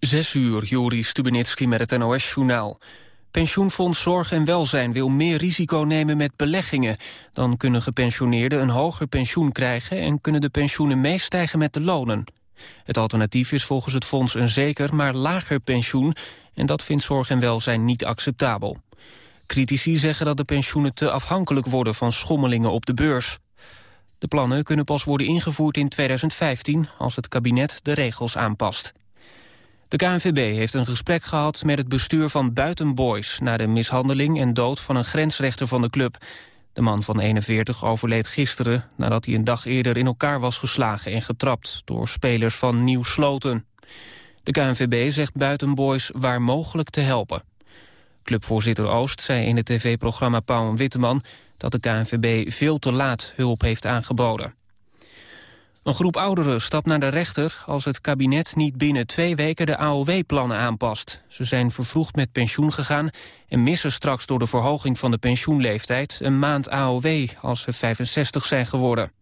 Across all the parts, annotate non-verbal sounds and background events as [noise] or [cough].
Zes uur, Juri Stubenitski met het NOS-journaal. Pensioenfonds Zorg en Welzijn wil meer risico nemen met beleggingen. Dan kunnen gepensioneerden een hoger pensioen krijgen... en kunnen de pensioenen meestijgen met de lonen. Het alternatief is volgens het fonds een zeker, maar lager pensioen... en dat vindt Zorg en Welzijn niet acceptabel. Critici zeggen dat de pensioenen te afhankelijk worden... van schommelingen op de beurs. De plannen kunnen pas worden ingevoerd in 2015... als het kabinet de regels aanpast. De KNVB heeft een gesprek gehad met het bestuur van Buitenboys... na de mishandeling en dood van een grensrechter van de club. De man van 41 overleed gisteren nadat hij een dag eerder in elkaar was geslagen en getrapt... door spelers van Nieuw Sloten. De KNVB zegt Buitenboys waar mogelijk te helpen. Clubvoorzitter Oost zei in het tv-programma Pauw en Witteman... dat de KNVB veel te laat hulp heeft aangeboden. Een groep ouderen stapt naar de rechter als het kabinet niet binnen twee weken de AOW-plannen aanpast. Ze zijn vervroegd met pensioen gegaan en missen straks door de verhoging van de pensioenleeftijd een maand AOW als ze 65 zijn geworden.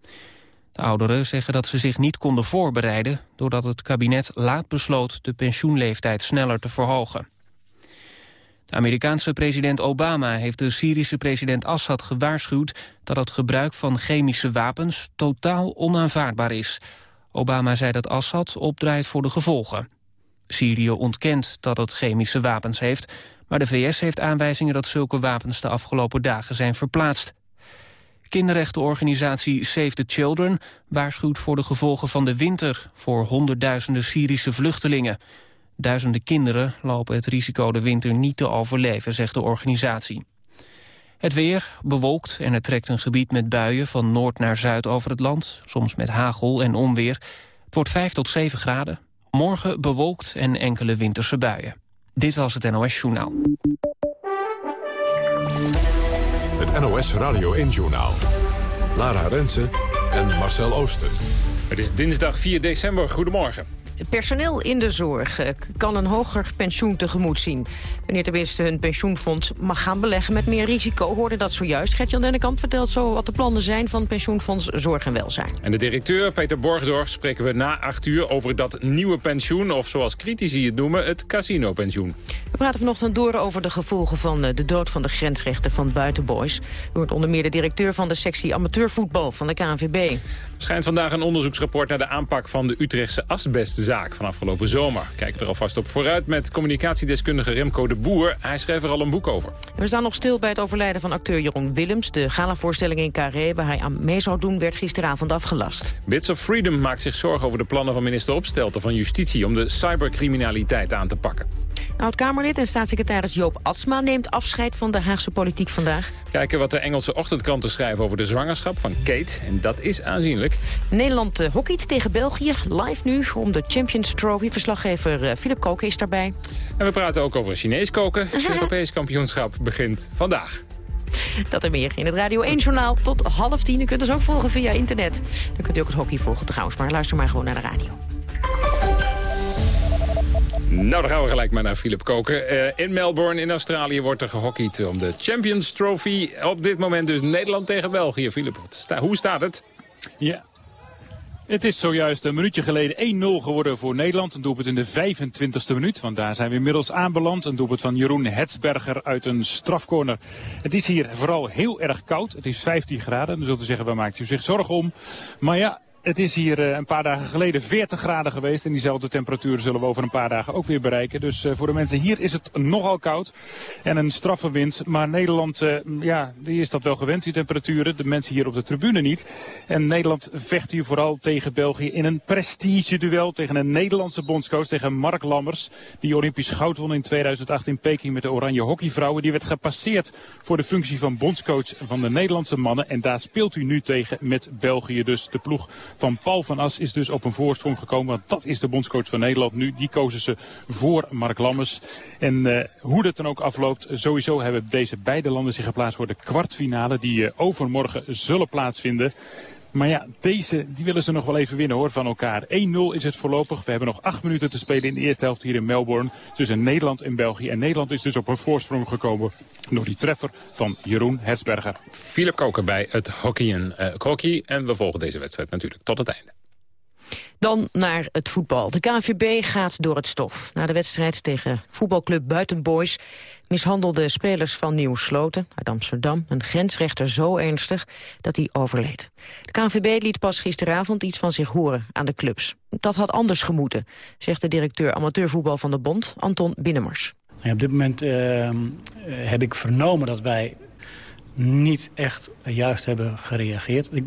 De ouderen zeggen dat ze zich niet konden voorbereiden doordat het kabinet laat besloot de pensioenleeftijd sneller te verhogen. De Amerikaanse president Obama heeft de Syrische president Assad gewaarschuwd dat het gebruik van chemische wapens totaal onaanvaardbaar is. Obama zei dat Assad opdraait voor de gevolgen. Syrië ontkent dat het chemische wapens heeft, maar de VS heeft aanwijzingen dat zulke wapens de afgelopen dagen zijn verplaatst. Kinderrechtenorganisatie Save the Children waarschuwt voor de gevolgen van de winter voor honderdduizenden Syrische vluchtelingen. Duizenden kinderen lopen het risico de winter niet te overleven, zegt de organisatie. Het weer bewolkt en er trekt een gebied met buien van noord naar zuid over het land, soms met hagel en onweer. Het wordt 5 tot 7 graden. Morgen bewolkt en enkele winterse buien. Dit was het NOS Journaal. Het NOS Radio 1 Journaal. Lara Rensen en Marcel Ooster. Het is dinsdag 4 december. Goedemorgen. Personeel in de zorg eh, kan een hoger pensioen tegemoet zien. Wanneer tenminste hun pensioenfonds mag gaan beleggen met meer risico. Hoorde dat zojuist. Gertjan Dennekamp vertelt zo wat de plannen zijn van pensioenfonds Zorg en Welzijn. En de directeur, Peter Borgdorf, spreken we na acht uur over dat nieuwe pensioen. Of zoals critici het noemen, het casinopensioen. We praten vanochtend door over de gevolgen van eh, de dood van de grensrechten van Buitenboys. U hoort onder meer de directeur van de sectie amateurvoetbal van de KNVB. Schijnt vandaag een onderzoeksrapport naar de aanpak van de Utrechtse asbestzaak van afgelopen zomer. Kijken er alvast op vooruit met communicatiedeskundige Remco de Boer. Hij schreef er al een boek over. we staan nog stil bij het overlijden van acteur Jeroen Willems. De galavoorstelling in Carré, waar hij aan mee zou doen, werd gisteravond afgelast. Bits of Freedom maakt zich zorgen over de plannen van minister Opstelten van Justitie... om de cybercriminaliteit aan te pakken. Oud-Kamerlid en staatssecretaris Joop Atsma neemt afscheid van de Haagse politiek vandaag. Kijken wat de Engelse ochtendkranten schrijven over de zwangerschap van Kate. En dat is aanzienlijk. Nederland uh, hockeyt tegen België. Live nu om de Champions Trophy. Verslaggever uh, Philip Koken is daarbij. En we praten ook over Chinees koken. [laughs] Het Europees kampioenschap begint vandaag. Dat en meer in het Radio 1-journaal tot half tien. U kunt ons ook volgen via internet. Dan kunt u ook het hockey volgen trouwens. Maar luister maar gewoon naar de radio. Nou, dan gaan we gelijk maar naar Philip Koken. Uh, in Melbourne in Australië wordt er gehockeyd om de Champions Trophy. Op dit moment dus Nederland tegen België. Philip, hoe staat het? Ja, het is zojuist een minuutje geleden 1-0 geworden voor Nederland. Een doelpunt in de 25e minuut, want daar zijn we inmiddels aanbeland. Een doelpunt van Jeroen Hetsberger uit een strafcorner. Het is hier vooral heel erg koud. Het is 15 graden. Dan zult u zeggen, waar maakt u zich zorgen om? Maar ja, het is hier eh, een paar dagen geleden 40 graden geweest. En diezelfde temperaturen zullen we over een paar dagen ook weer bereiken. Dus uh, voor de mensen hier is het nogal koud. En een straffe wind. Maar Nederland, uh, ja, die is dat wel gewend, die temperaturen. De mensen hier op de tribune niet. En Nederland vecht hier vooral tegen België in een prestige-duel. Tegen een Nederlandse bondscoach, tegen Mark Lammers. Die Olympisch goud won in 2008 in Peking met de Oranje Hockeyvrouwen. Die werd gepasseerd voor de functie van bondscoach van de Nederlandse mannen. En daar speelt u nu tegen met België. Dus de ploeg van Paul van As is dus op een voorsprong gekomen. Want dat is de bondscoach van Nederland nu. Die kozen ze voor Mark Lammers. En uh, hoe dat dan ook afloopt, sowieso hebben deze beide landen zich geplaatst voor de kwartfinale. Die uh, overmorgen zullen plaatsvinden. Maar ja, deze die willen ze nog wel even winnen hoor van elkaar. 1-0 is het voorlopig. We hebben nog acht minuten te spelen in de eerste helft hier in Melbourne. Tussen Nederland en België. En Nederland is dus op een voorsprong gekomen. Door die treffer van Jeroen Hesberger. Philip Koken bij het hockeyen, uh, hockey. En we volgen deze wedstrijd natuurlijk tot het einde. Dan naar het voetbal. De KNVB gaat door het stof. Na de wedstrijd tegen voetbalclub Buitenboys mishandelde spelers van Nieuw Sloten uit Amsterdam een grensrechter zo ernstig dat hij overleed. De KNVB liet pas gisteravond iets van zich horen aan de clubs. Dat had anders gemoeten, zegt de directeur amateurvoetbal van de bond, Anton Binnemers. op dit moment ehm, heb ik vernomen dat wij niet echt juist hebben gereageerd. Ik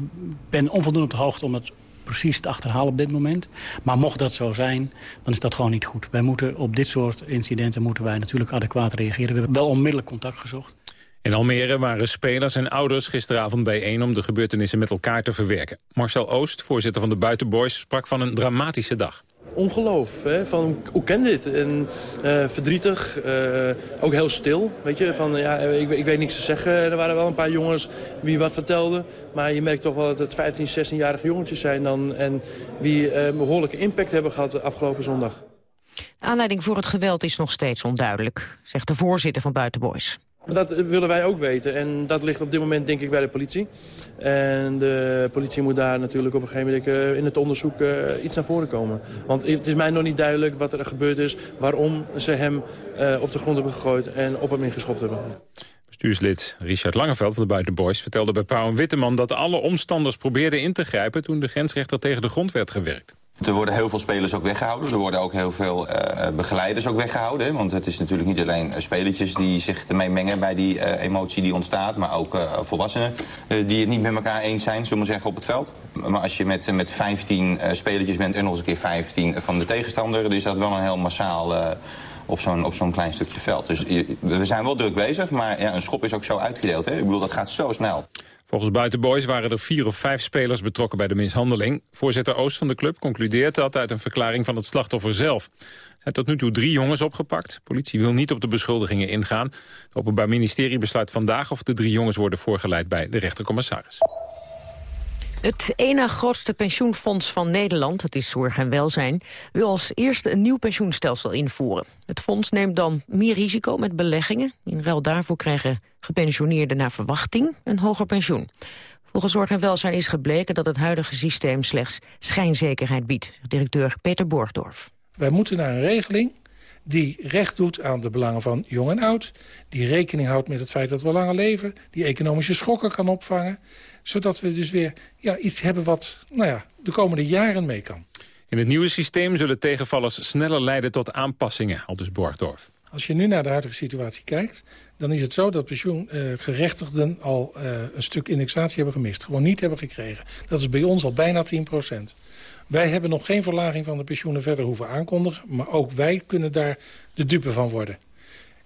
ben onvoldoende op de hoogte om het precies te achterhalen op dit moment. Maar mocht dat zo zijn, dan is dat gewoon niet goed. Wij moeten op dit soort incidenten moeten wij natuurlijk adequaat reageren. We hebben wel onmiddellijk contact gezocht. In Almere waren spelers en ouders gisteravond bijeen om de gebeurtenissen met elkaar te verwerken. Marcel Oost, voorzitter van de Buitenboys, sprak van een dramatische dag ongeloof. Hè? Van, hoe ken dit? En uh, verdrietig, uh, ook heel stil. Weet je? Van, ja, ik, ik, weet niks te zeggen. Er waren wel een paar jongens wie wat vertelden. Maar je merkt toch wel dat het 15, 16-jarige jongetjes zijn dan. En wie uh, behoorlijke impact hebben gehad afgelopen zondag. Aanleiding voor het geweld is nog steeds onduidelijk, zegt de voorzitter van Buitenboys. Dat willen wij ook weten en dat ligt op dit moment denk ik bij de politie. En de politie moet daar natuurlijk op een gegeven moment eh, in het onderzoek uh, iets naar voren komen. Want het is mij nog niet duidelijk wat er gebeurd is, waarom ze hem op de grond hebben gegooid en op hem ingeschopt hebben. Bestuurslid Richard Langeveld van de Buitenboys vertelde bij Pauw en Witteman dat alle omstanders probeerden in te grijpen toen de grensrechter tegen de grond werd gewerkt. Er worden heel veel spelers ook weggehouden. Er worden ook heel veel uh, begeleiders ook weggehouden. Want het is natuurlijk niet alleen spelertjes die zich ermee mengen bij die emotie die ontstaat. Maar ook volwassenen die het niet met elkaar eens zijn, zullen we zeggen, op het veld. Maar als je met, met 15 spelertjes bent en nog eens een keer 15 van de tegenstander... dan is dat wel een heel massaal op zo'n zo'n klein stukje veld. Dus we zijn wel druk bezig, maar ja, een schop is ook zo uitgedeeld. Hè? Ik bedoel, dat gaat zo snel. Volgens Buitenboys waren er vier of vijf spelers betrokken bij de mishandeling. Voorzitter Oost van de club concludeert dat uit een verklaring van het slachtoffer zelf. Er zijn tot nu toe drie jongens opgepakt. Politie wil niet op de beschuldigingen ingaan. Het Openbaar Ministerie besluit vandaag of de drie jongens worden voorgeleid bij de rechtercommissaris. Het ene grootste pensioenfonds van Nederland, het is Zorg en Welzijn... wil als eerste een nieuw pensioenstelsel invoeren. Het fonds neemt dan meer risico met beleggingen. In ruil daarvoor krijgen gepensioneerden naar verwachting een hoger pensioen. Volgens Zorg en Welzijn is gebleken dat het huidige systeem slechts schijnzekerheid biedt. Directeur Peter Borgdorf. Wij moeten naar een regeling die recht doet aan de belangen van jong en oud... die rekening houdt met het feit dat we langer leven... die economische schokken kan opvangen... zodat we dus weer ja, iets hebben wat nou ja, de komende jaren mee kan. In het nieuwe systeem zullen tegenvallers sneller leiden tot aanpassingen, al dus Borgdorf. Als je nu naar de huidige situatie kijkt... dan is het zo dat pensioengerechtigden al uh, een stuk indexatie hebben gemist. Gewoon niet hebben gekregen. Dat is bij ons al bijna 10 procent. Wij hebben nog geen verlaging van de pensioenen verder hoeven aankondigen... maar ook wij kunnen daar de dupe van worden.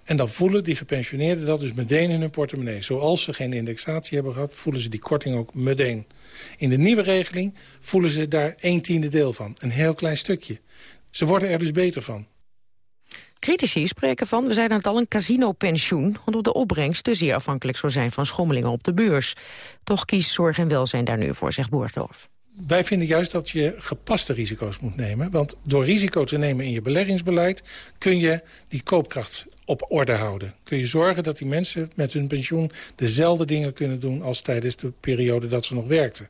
En dan voelen die gepensioneerden dat dus meteen in hun portemonnee. Zoals ze geen indexatie hebben gehad, voelen ze die korting ook meteen. In de nieuwe regeling voelen ze daar een tiende deel van. Een heel klein stukje. Ze worden er dus beter van. Critici spreken van, we zeiden het al, een casino-pensioen... omdat de opbrengst te zeer afhankelijk zou zijn van schommelingen op de beurs. Toch kiest Zorg en Welzijn daar nu voor, zegt Boersdorf. Wij vinden juist dat je gepaste risico's moet nemen. Want door risico te nemen in je beleggingsbeleid... kun je die koopkracht op orde houden. Kun je zorgen dat die mensen met hun pensioen... dezelfde dingen kunnen doen als tijdens de periode dat ze nog werkten.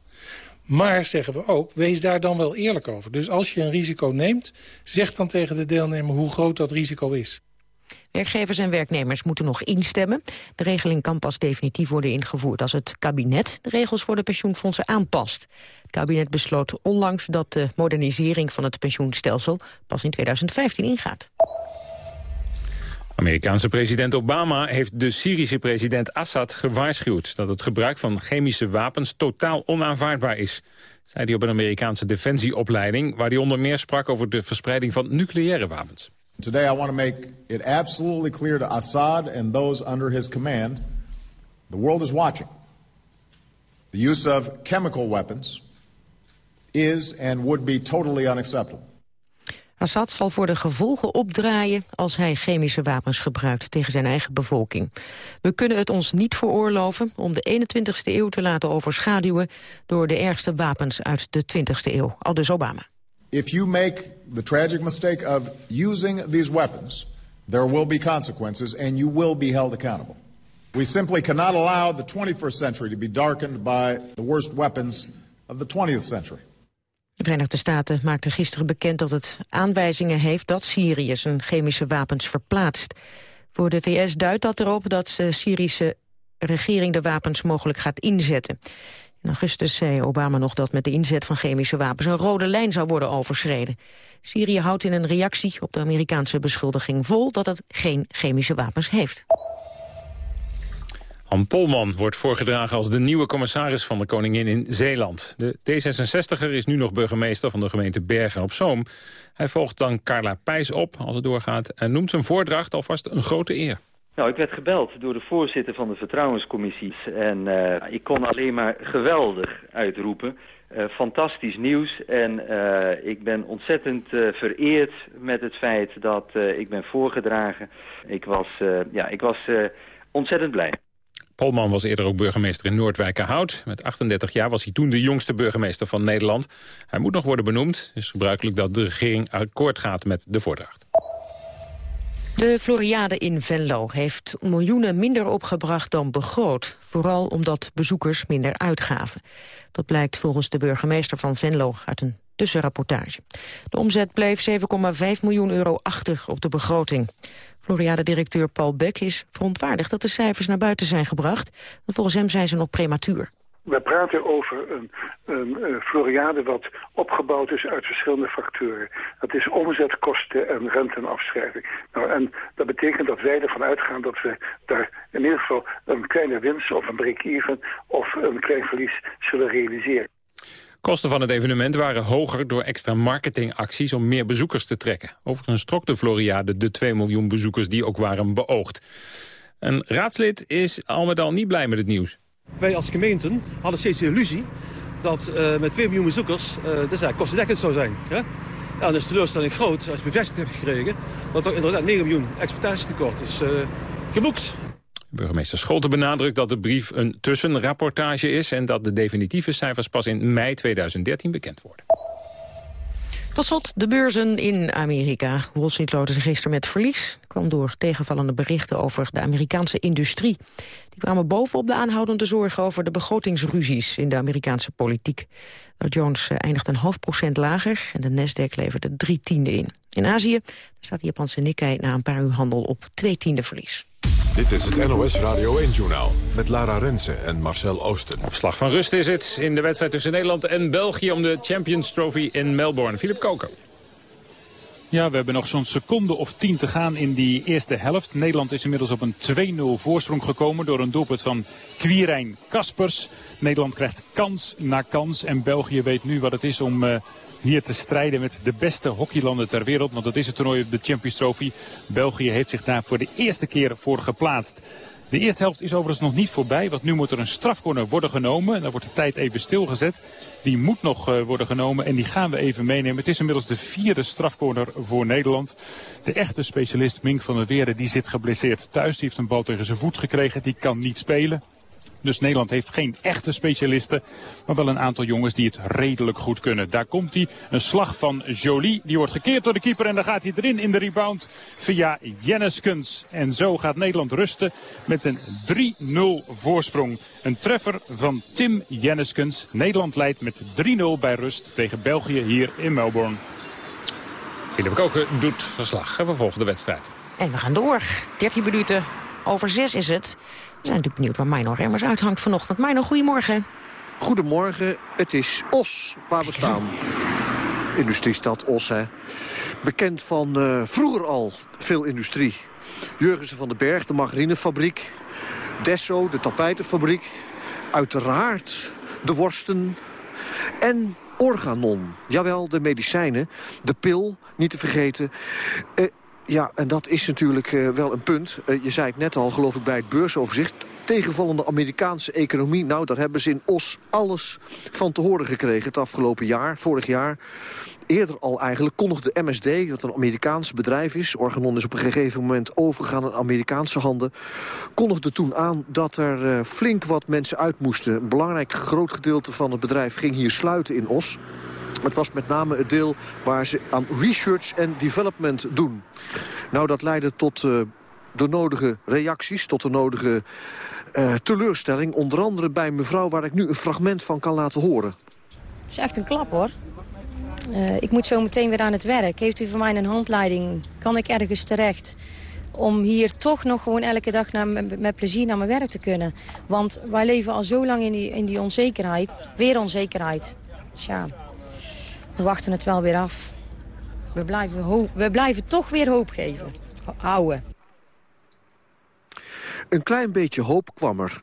Maar, zeggen we ook, wees daar dan wel eerlijk over. Dus als je een risico neemt, zeg dan tegen de deelnemer hoe groot dat risico is. Werkgevers en werknemers moeten nog instemmen. De regeling kan pas definitief worden ingevoerd als het kabinet de regels voor de pensioenfondsen aanpast. Het kabinet besloot onlangs dat de modernisering van het pensioenstelsel pas in 2015 ingaat. Amerikaanse president Obama heeft de Syrische president Assad gewaarschuwd... dat het gebruik van chemische wapens totaal onaanvaardbaar is. Zei hij op een Amerikaanse defensieopleiding... waar hij onder meer sprak over de verspreiding van nucleaire wapens. Today I want to make it absolutely clear to Assad and those under his command... the world is watching. The use of chemical weapons is and would be totally unacceptable. Assad zal voor de gevolgen opdraaien als hij chemische wapens gebruikt tegen zijn eigen bevolking. We kunnen het ons niet veroorloven om de 21ste eeuw te laten overschaduwen door de ergste wapens uit de 20ste eeuw, aldus Obama. If you make the tragic mistake of using these weapons, there will be consequences and you will be held accountable. We simply cannot allow the 21st century to be darkened by the worst weapons of the 20th century. De Verenigde Staten maakte gisteren bekend dat het aanwijzingen heeft dat Syrië zijn chemische wapens verplaatst. Voor de VS duidt dat erop dat de Syrische regering de wapens mogelijk gaat inzetten. In augustus zei Obama nog dat met de inzet van chemische wapens een rode lijn zou worden overschreden. Syrië houdt in een reactie op de Amerikaanse beschuldiging vol dat het geen chemische wapens heeft. Han Polman wordt voorgedragen als de nieuwe commissaris van de Koningin in Zeeland. De D66er is nu nog burgemeester van de gemeente Bergen op Zoom. Hij volgt dan Carla Pijs op als het doorgaat... en noemt zijn voordracht alvast een grote eer. Nou, ik werd gebeld door de voorzitter van de vertrouwenscommissies. En uh, ik kon alleen maar geweldig uitroepen. Uh, fantastisch nieuws. En uh, ik ben ontzettend vereerd met het feit dat ik ben voorgedragen. Ik was, ja, ik was ontzettend blij. Polman was eerder ook burgemeester in Noordwijkerhout. Met 38 jaar was hij toen de jongste burgemeester van Nederland. Hij moet nog worden benoemd. Het is gebruikelijk dat de regering akkoord gaat met de voordracht. De Floriade in Venlo heeft miljoenen minder opgebracht dan begroot. Vooral omdat bezoekers minder uitgaven. Dat blijkt volgens de burgemeester van Venlo uit een tussenrapportage. De omzet bleef 7,5 miljoen euro achter op de begroting. Floriade-directeur Paul Beck is verontwaardigd dat de cijfers naar buiten zijn gebracht. volgens hem zijn ze nog prematuur. We praten over een, een, Floriade wat opgebouwd is uit verschillende factoren. Dat is omzet, kosten en renteafschrijving. Nou, en dat betekent dat wij ervan uitgaan dat we daar in ieder geval een kleine winst of een break-even of een klein verlies zullen realiseren. Kosten van het evenement waren hoger door extra marketingacties om meer bezoekers te trekken. Overigens trok de Floriade de 2 miljoen bezoekers die ook waren beoogd. Een raadslid is al met al niet blij met het nieuws. Wij als gemeenten hadden steeds de illusie dat uh, met 2 miljoen bezoekers uh, dat eigenlijk kostendekkend zou zijn. Hè? Ja, dan is de teleurstelling groot als je bevestigd hebt gekregen dat er inderdaad 9 miljoen exploitatietekort is uh, geboekt. Burgemeester Scholten benadrukt dat de brief een tussenrapportage is... en dat de definitieve cijfers pas in mei 2013 bekend worden. Tot slot de beurzen in Amerika. Wall Street loten zich gisteren met verlies. Kwam door tegenvallende berichten over de Amerikaanse industrie. Die kwamen bovenop de aanhoudende zorgen over de begrotingsruzies in de Amerikaanse politiek. Dow Jones eh, eindigt een half procent lager en de Nasdaq leverde drie tiende in. In Azië staat de Japanse Nikkei na een paar uur handel op twee tiende verlies. Dit is het NOS Radio 1-journaal met Lara Rensen en Marcel Oosten. Op slag van rust is het in de wedstrijd tussen Nederland en België... om de Champions Trophy in Melbourne. Philip Koker. Ja, we hebben nog zo'n seconde of tien te gaan in die eerste helft. Nederland is inmiddels op een 2-0 voorsprong gekomen door een doelpunt van Quirijn Kaspers. Nederland krijgt kans na kans en België weet nu wat het is om... Uh, hier te strijden met de beste hockeylanden ter wereld. Want dat is het toernooi de Champions Trophy. België heeft zich daar voor de eerste keer voor geplaatst. De eerste helft is overigens nog niet voorbij, want nu moet er een strafcorner worden genomen. Dan wordt de tijd even stilgezet. Die moet nog uh, worden genomen en die gaan we even meenemen. Het is inmiddels de vierde strafcorner voor Nederland. De echte specialist Mink van der Weerde die zit geblesseerd thuis. Die heeft een bal tegen zijn voet gekregen, die kan niet spelen. Dus Nederland heeft geen echte specialisten. Maar wel een aantal jongens die het redelijk goed kunnen. Daar komt hij. Een slag van Jolie. Die wordt gekeerd door de keeper. En dan gaat hij erin in de rebound via Jenneskens. En zo gaat Nederland rusten met een 3-0 voorsprong. Een treffer van Tim Jenneskens. Nederland leidt met 3-0 bij rust tegen België hier in Melbourne. Philip Koken doet verslag. En we volgen de wedstrijd. En we gaan door. 13 minuten over 6 is het. We zijn natuurlijk benieuwd waar Mino Remmers uithangt vanochtend. Mino, goedemorgen. Goedemorgen, het is Os waar we staan. Industriestad Os, hè. Bekend van uh, vroeger al veel industrie. Jurgensen van den Berg, de margarinefabriek. Desso, de tapijtenfabriek. Uiteraard de worsten. En Organon, jawel, de medicijnen. De pil, niet te vergeten. Uh, ja, en dat is natuurlijk uh, wel een punt. Uh, je zei het net al, geloof ik, bij het beursoverzicht. Tegenvallende Amerikaanse economie. Nou, daar hebben ze in Os alles van te horen gekregen het afgelopen jaar, vorig jaar. Eerder al eigenlijk kondigde MSD, dat een Amerikaans bedrijf is... Organon is op een gegeven moment overgegaan in Amerikaanse handen... kondigde toen aan dat er uh, flink wat mensen uit moesten. Een belangrijk groot gedeelte van het bedrijf ging hier sluiten in Os. Het was met name het deel waar ze aan research en development doen. Nou, dat leidde tot uh, de nodige reacties, tot de nodige uh, teleurstelling. Onder andere bij mevrouw waar ik nu een fragment van kan laten horen. Het is echt een klap, hoor. eh, ik moet zo meteen weer aan het werk. Heeft u voor mij een handleiding? Kan ik ergens terecht? Om hier toch nog gewoon elke dag naar, met plezier naar mijn werk te kunnen. Want wij leven al zo lang in die, in die onzekerheid. Weer onzekerheid. Dus ja, we wachten het wel weer af. We blijven, we blijven toch weer hoop geven. Houden. Een klein beetje hoop kwam er.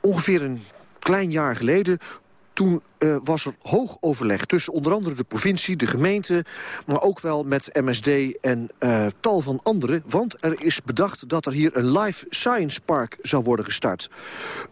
Ongeveer een klein jaar geleden toen uh, was er hoog overleg tussen onder andere de provincie, de gemeente... maar ook wel met MSD en uh, tal van anderen. Want er is bedacht dat er hier een Life Science Park zou worden gestart.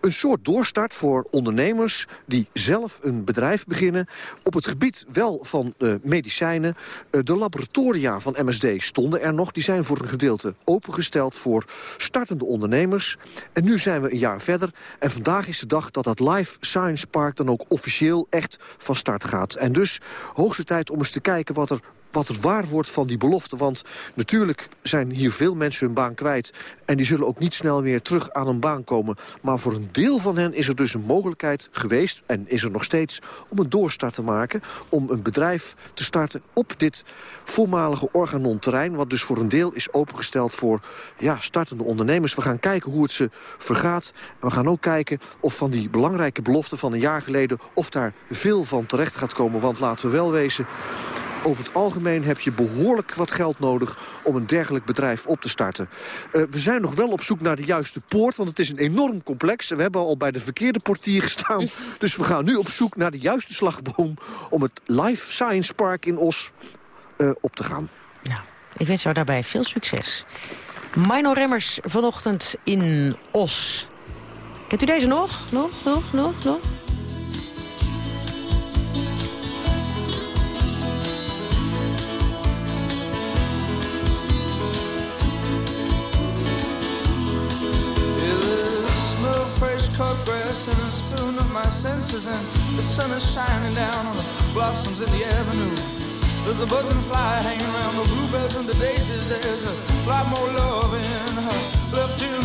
Een soort doorstart voor ondernemers die zelf een bedrijf beginnen... op het gebied wel van uh, medicijnen. de laboratoria van MSD stonden er nog. Die zijn voor een gedeelte opengesteld voor startende ondernemers. En nu zijn we een jaar verder. En vandaag is de dag dat dat Life Science Park dan ook officieel echt van start gaat. En dus hoogste tijd om eens te kijken wat er wat het waar wordt van die belofte. Want natuurlijk zijn hier veel mensen hun baan kwijt... en die zullen ook niet snel weer terug aan een baan komen. Maar voor een deel van hen is er dus een mogelijkheid geweest... en is er nog steeds om een doorstart te maken... om een bedrijf te starten op dit voormalige Organon-terrein... wat dus voor een deel is opengesteld voor ja, startende ondernemers. We gaan kijken hoe het ze vergaat. En we gaan ook kijken of van die belangrijke belofte van een jaar geleden... of daar veel van terecht gaat komen. Want laten we wel wezen over het algemeen heb je behoorlijk wat geld nodig om een dergelijk bedrijf op te starten. Uh, we zijn nog wel op zoek naar de juiste poort, want het is een enorm complex. We hebben al bij de verkeerde portier gestaan. dus we gaan nu op zoek naar de juiste slagboom om het Life Science Park in Os uh, op te gaan. Nou, ik wens jou daarbij veel succes. Mino Remmers vanochtend in Os. Kent u deze nog? Nog, nog, nog, nog? Senses and the sun is shining down on the blossoms in the avenue. There's a buzzing fly hanging around the bluebells and the daisies. There's a lot more love in her left in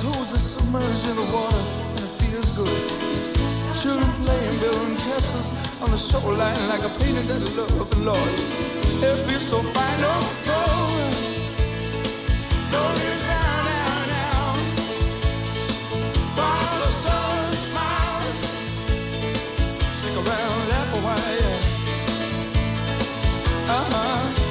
toes are submerged in the water and it feels good. Children playing, building castles on the shoreline like a painted that love and Lord. It feels so fine. Go. Don't leave down, down, down. The sun stick around, laugh a while. Uh huh,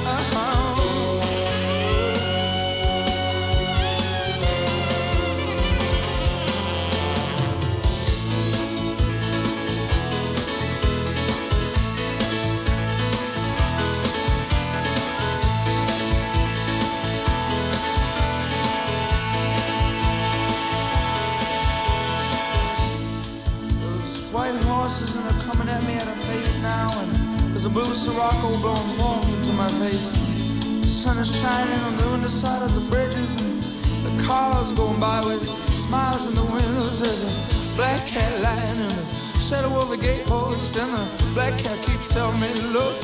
blue Sirocco blowing warm into my face. The sun is shining on the underside of the bridges, and the cars going by with smiles in the windows. There's a black cat lying in the shadow of the gatepost, oh, and the black cat keeps telling me, to look,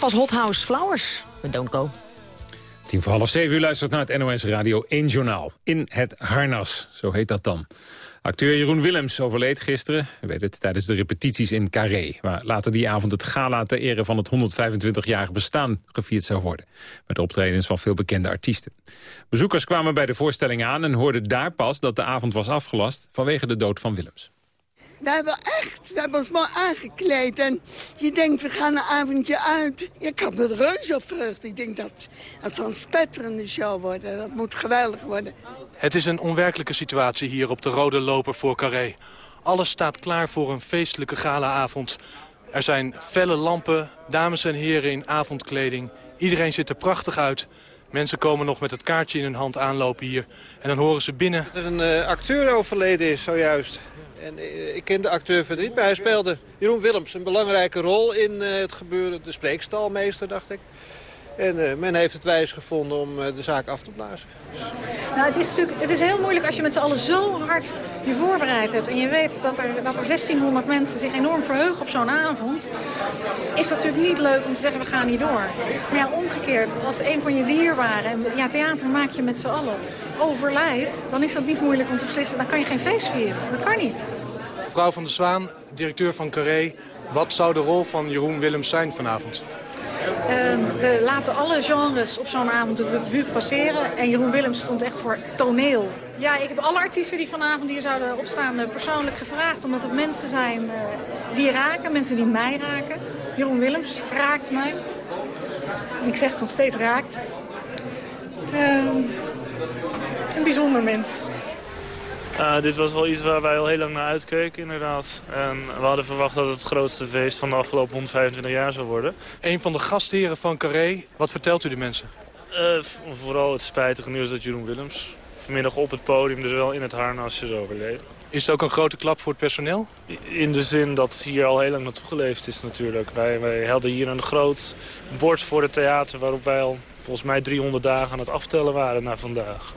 dat was Hot House Flowers met Don't Go. Tien voor half zeven u luistert naar het NOS Radio 1 Journaal. In het harnas, zo heet dat dan. Acteur Jeroen Willems overleed gisteren, weet het, tijdens de repetities in Carré... waar later die avond het gala ter ere van het 125-jarig bestaan gevierd zou worden. Met optredens van veel bekende artiesten. Bezoekers kwamen bij de voorstelling aan en hoorden daar pas dat de avond was afgelast... vanwege de dood van Willems. We hebben echt, we hebben ons mooi aangekleed. En je denkt, we gaan een avondje uit. Ik had me er reuze op. Ik denk, dat, dat zal een spetterende show worden. Dat moet geweldig worden. Het is een onwerkelijke situatie hier op de Rode Loper voor Carré. Alles staat klaar voor een feestelijke galaavond. Er zijn felle lampen, dames en heren in avondkleding. Iedereen ziet er prachtig uit. Mensen komen nog met het kaartje in hun hand aanlopen hier. En dan horen ze binnen... Dat er een uh, acteur overleden is zojuist. En uh, ik ken de acteur verder niet, maar hij speelde Jeroen Willems. Een belangrijke rol in uh, het gebeuren. De spreekstalmeester, dacht ik. En men heeft het wijs gevonden om de zaak af te blazen. Nou, het is natuurlijk het is heel moeilijk als je met z'n allen zo hard je voorbereid hebt. En je weet dat er, dat er 1600 mensen zich enorm verheugen op zo'n avond. Is dat natuurlijk niet leuk om te zeggen we gaan niet door. Maar ja, omgekeerd, als een van je dierbaren, en ja, theater maak je met z'n allen, overlijdt. Dan is dat niet moeilijk om te beslissen, dan kan je geen feest vieren. Dat kan niet. Mevrouw van der Zwaan, directeur van Carré. Wat zou de rol van Jeroen Willems zijn vanavond? Uh, we laten alle genres op zo'n avond de revue passeren. En Jeroen Willems stond echt voor toneel. Ja, ik heb alle artiesten die vanavond hier zouden opstaan uh, persoonlijk gevraagd. Omdat het mensen zijn uh, die raken, mensen die mij raken. Jeroen Willems raakt mij. Ik zeg nog steeds raakt. Ehm, een bijzonder mens. Uh, dit was wel iets waar wij al heel lang naar uitkeken, inderdaad. En we hadden verwacht dat het het grootste feest van de afgelopen 125 jaar zou worden. Een van de gastheren van Carré, wat vertelt u de mensen? Uh, vooral het spijtige nieuws dat Jeroen Willems vanmiddag op het podium, dus wel in het harnasje is overleden. Is het ook een grote klap voor het personeel? In de zin dat hier al heel lang naartoe geleefd is natuurlijk. Wij, wij hadden hier een groot bord voor het theater waarop wij al volgens mij 300 dagen aan het aftellen waren naar vandaag.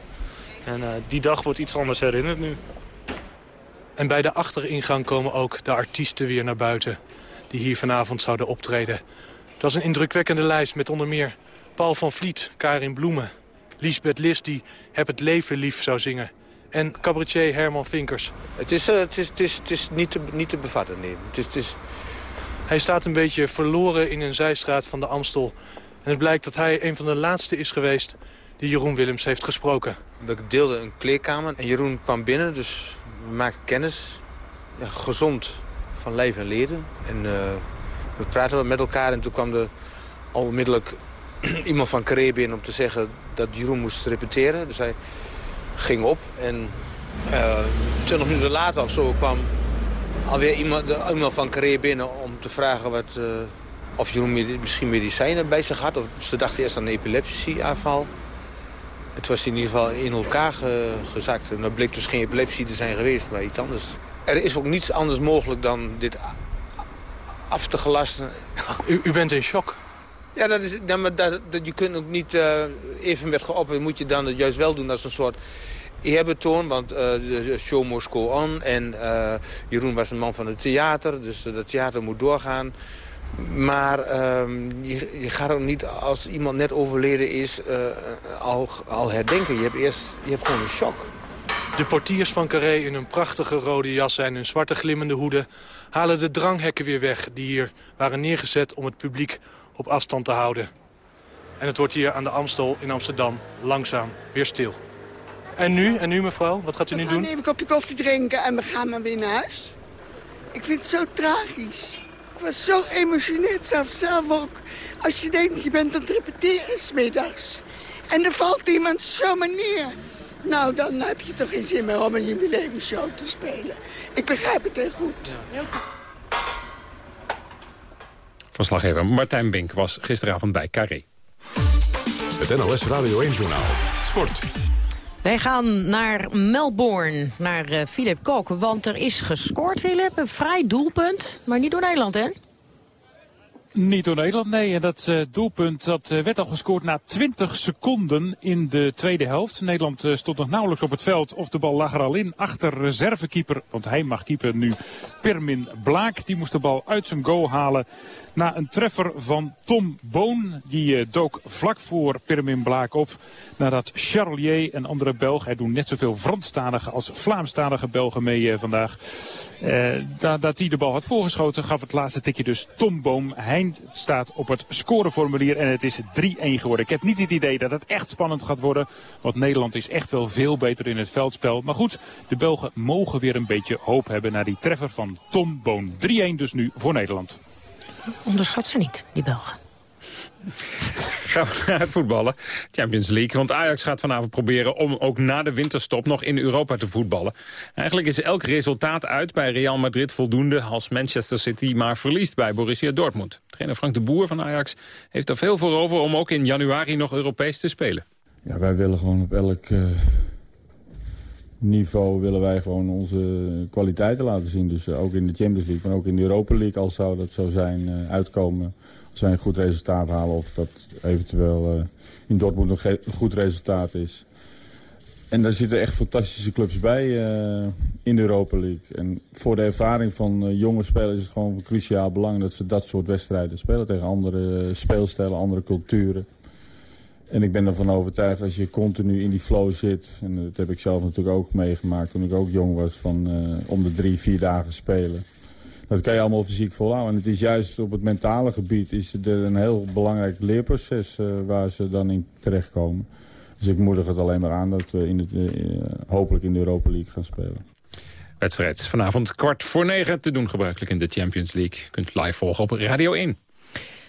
En uh, die dag wordt iets anders herinnerd nu. En bij de achteringang komen ook de artiesten weer naar buiten... die hier vanavond zouden optreden. Het was een indrukwekkende lijst met onder meer Paul van Vliet, Karin Bloemen... Lisbeth Lis die Heb het leven lief zou zingen... en cabaretier Herman Vinkers. Het is, uh, het is, het is, het is niet, te, niet te bevatten, nee. Het is, het is... Hij staat een beetje verloren in een zijstraat van de Amstel. En het blijkt dat hij een van de laatste is geweest die Jeroen Willems heeft gesproken. We deelden een kleerkamer en Jeroen kwam binnen, dus we maakten kennis. Gezond van leven en leden. En uh, we praten met elkaar en toen kwam er onmiddellijk [clears throat] iemand van Carré binnen om te zeggen dat Jeroen moest repeteren. Dus hij ging op en uh, 20 minuten later of zo kwam alweer iemand, iemand van Carré binnen om te vragen wat, uh, of Jeroen misschien medicijnen bij zich had. Of, ze dachten eerst aan een epilepsieaanval. Het was in ieder geval in elkaar ge, gezakt. En dat bleek dus geen epilepsie te zijn geweest, maar iets anders. Er is ook niets anders mogelijk dan dit af te gelasten. U, u bent in shock? Ja, dat is, ja maar dat, dat, je kunt ook niet uh, even met geopperd. Moet je dan het juist wel doen als een soort eerbetoon. Want uh, de show moest go on. En uh, Jeroen was een man van het theater. Dus dat theater moet doorgaan. Maar uh, je, je, gaat ook niet als iemand net overleden is uh, al, al herdenken. Je hebt eerst je hebt gewoon een shock. De portiers van Carré in hun prachtige rode jassen en hun zwarte glimmende hoeden... halen de dranghekken weer weg die hier waren neergezet om het publiek op afstand te houden. En het wordt hier aan de Amstel in Amsterdam langzaam weer stil. En nu, en nu mevrouw, wat gaat u nu doen? Even een kopje koffie drinken en we gaan maar weer naar huis. Ik vind het zo tragisch. Ik was zo geëmotioneerd zelf, zelf ook. Als je denkt, je bent aan het repeteren smiddags. En er valt iemand zomaar neer. Nou, dan heb je toch geen zin meer om een jubileumshow te spelen. Ik begrijp het heel goed. Ja. Verslaggever Martijn Bink was gisteravond bij Carré. Het NOS Radio 1-journaal. Sport. Wij gaan naar Melbourne, naar uh, Philip Kook. Want er is gescoord, Philip. Een vrij doelpunt, maar niet door Nederland, hè? Niet door Nederland, nee. En dat uh, doelpunt dat, uh, werd al gescoord na 20 seconden in de tweede helft. Nederland stond nog nauwelijks op het veld of de bal lag er al in. Achter reservekeeper, want hij mag keeper nu, Permin Blaak. Die moest de bal uit zijn goal halen na een treffer van Tom Boon. Die dook vlak voor Permin Blaak op. Nadat Charlier, een andere Belg, hij doet net zoveel Franstalige als Vlaamstalige Belgen mee vandaag. dat, dat hij de bal had voorgeschoten, gaf het laatste tikje dus Tom Boom. Hij staat op het scoreformulier en het is 3-1 geworden. Ik heb niet het idee dat het echt spannend gaat worden. Want Nederland is echt wel veel beter in het veldspel. Maar goed, de Belgen mogen weer een beetje hoop hebben naar die treffer van Tom Boon. 3-1 dus nu voor Nederland. Onderschat ze niet, die Belgen. Gaan we naar het voetballen. Champions League. Want Ajax gaat vanavond proberen om ook na de winterstop nog in Europa te voetballen. Eigenlijk is elk resultaat uit bij Real Madrid voldoende als Manchester City maar verliest bij Borussia Dortmund. Trainer Frank de Boer van Ajax heeft er veel voor over om ook in januari nog Europees te spelen. Ja, wij willen gewoon op elk uh, niveau willen wij gewoon onze kwaliteiten laten zien. Dus uh, ook in de Champions League, maar ook in de Europa League, als zou dat zo zijn, uh, uitkomen zij een goed resultaat halen of dat eventueel uh, in Dortmund een goed resultaat is. En daar zitten echt fantastische clubs bij in de Europa League. En voor de ervaring van uh, jonge spelers is het gewoon cruciaal belang dat ze dat soort wedstrijden spelen tegen andere speelstijlen, andere culturen. En ik ben ervan overtuigd als je continu in die flow zit, en dat heb ik zelf natuurlijk ook meegemaakt toen ik ook jong was, van om de drie, vier dagen spelen dat kan je allemaal fysiek volhouden. En het is juist op het mentale gebied is het een heel belangrijk leerproces uh, waar ze dan in terechtkomen. Dus ik moedig het alleen maar aan dat we in het, uh, hopelijk in de Europa League gaan spelen. Wedstrijd vanavond kwart voor negen te doen gebruikelijk in de Champions League. Kunt live volgen op Radio 1.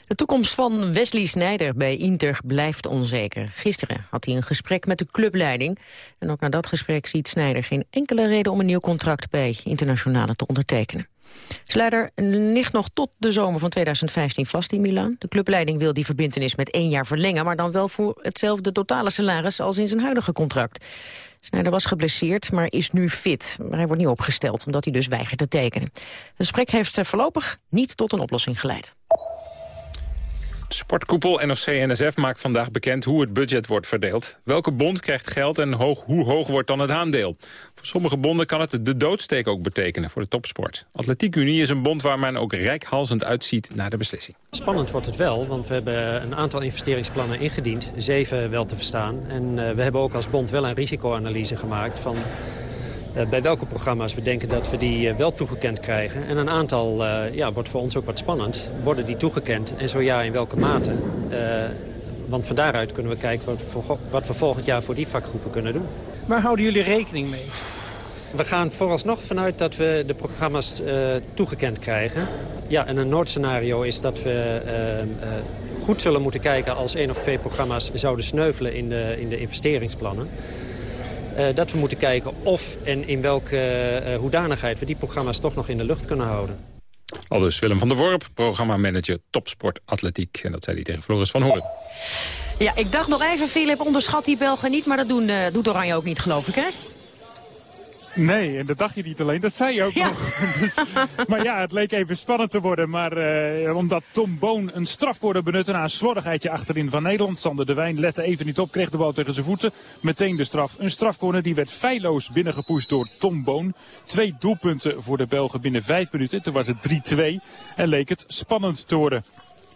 De toekomst van Wesley Sneijder bij Inter blijft onzeker. Gisteren had hij een gesprek met de clubleiding. En ook na dat gesprek ziet Sneijder geen enkele reden om een nieuw contract bij Internationale te ondertekenen. Sleider ligt nog tot de zomer van 2015 vast in Milaan. De clubleiding wil die verbindenis met één jaar verlengen... maar dan wel voor hetzelfde totale salaris als in zijn huidige contract. Snijder was geblesseerd, maar is nu fit. Maar hij wordt niet opgesteld, omdat hij dus weigert te tekenen. Het gesprek heeft voorlopig niet tot een oplossing geleid. Sportkoepel NOC-NSF maakt vandaag bekend hoe het budget wordt verdeeld. Welke bond krijgt geld en hoog, hoe hoog wordt dan het aandeel? Voor sommige bonden kan het de doodsteek ook betekenen voor de topsport. Atletiek Unie is een bond waar men ook rijkhalsend uitziet naar de beslissing. Spannend wordt het wel, want we hebben een aantal investeringsplannen ingediend. Zeven wel te verstaan. En uh, we hebben ook als bond wel een risicoanalyse gemaakt van bij welke programma's we denken dat we die uh, wel toegekend krijgen. En een aantal uh, ja, wordt voor ons ook wat spannend. Worden die toegekend en zo ja, in welke mate? want van daaruit kunnen we kijken wat, voor, wat we volgend jaar voor die vakgroepen kunnen doen. Waar houden jullie rekening mee? We gaan vooralsnog vanuit dat we de programma's toegekend krijgen. Ja, en een noordscenario is dat we goed zullen moeten kijken... als één of twee programma's zouden sneuvelen in de, in de investeringsplannen. Uh, dat we moeten kijken of en in welke uh, hoedanigheid we die programma's toch nog in de lucht kunnen houden. Al dus Willem van der Worp, programmamanager Topsport Atletiek. En dat zei hij tegen Floris van Horen. Ja, ik dacht nog even, Philip, onderschat die Belgen niet. Maar dat doen, uh, doet Oranje ook niet, geloof ik, hè? Nee, en dat dacht je niet alleen. Dat zei je ook nog. [laughs] Dus, maar ja, het leek even spannend te worden. Maar uh, omdat Tom Boon een strafcorner benutte na een slordigheidje achterin van Nederland. Sander de Wijn lette even niet op, kreeg de bal tegen zijn voeten. Meteen de straf. Een strafcorner die werd feilloos binnengepusht door Tom Boon. Twee doelpunten voor de Belgen binnen vijf minuten. Toen was het 3-2 en leek het spannend te worden.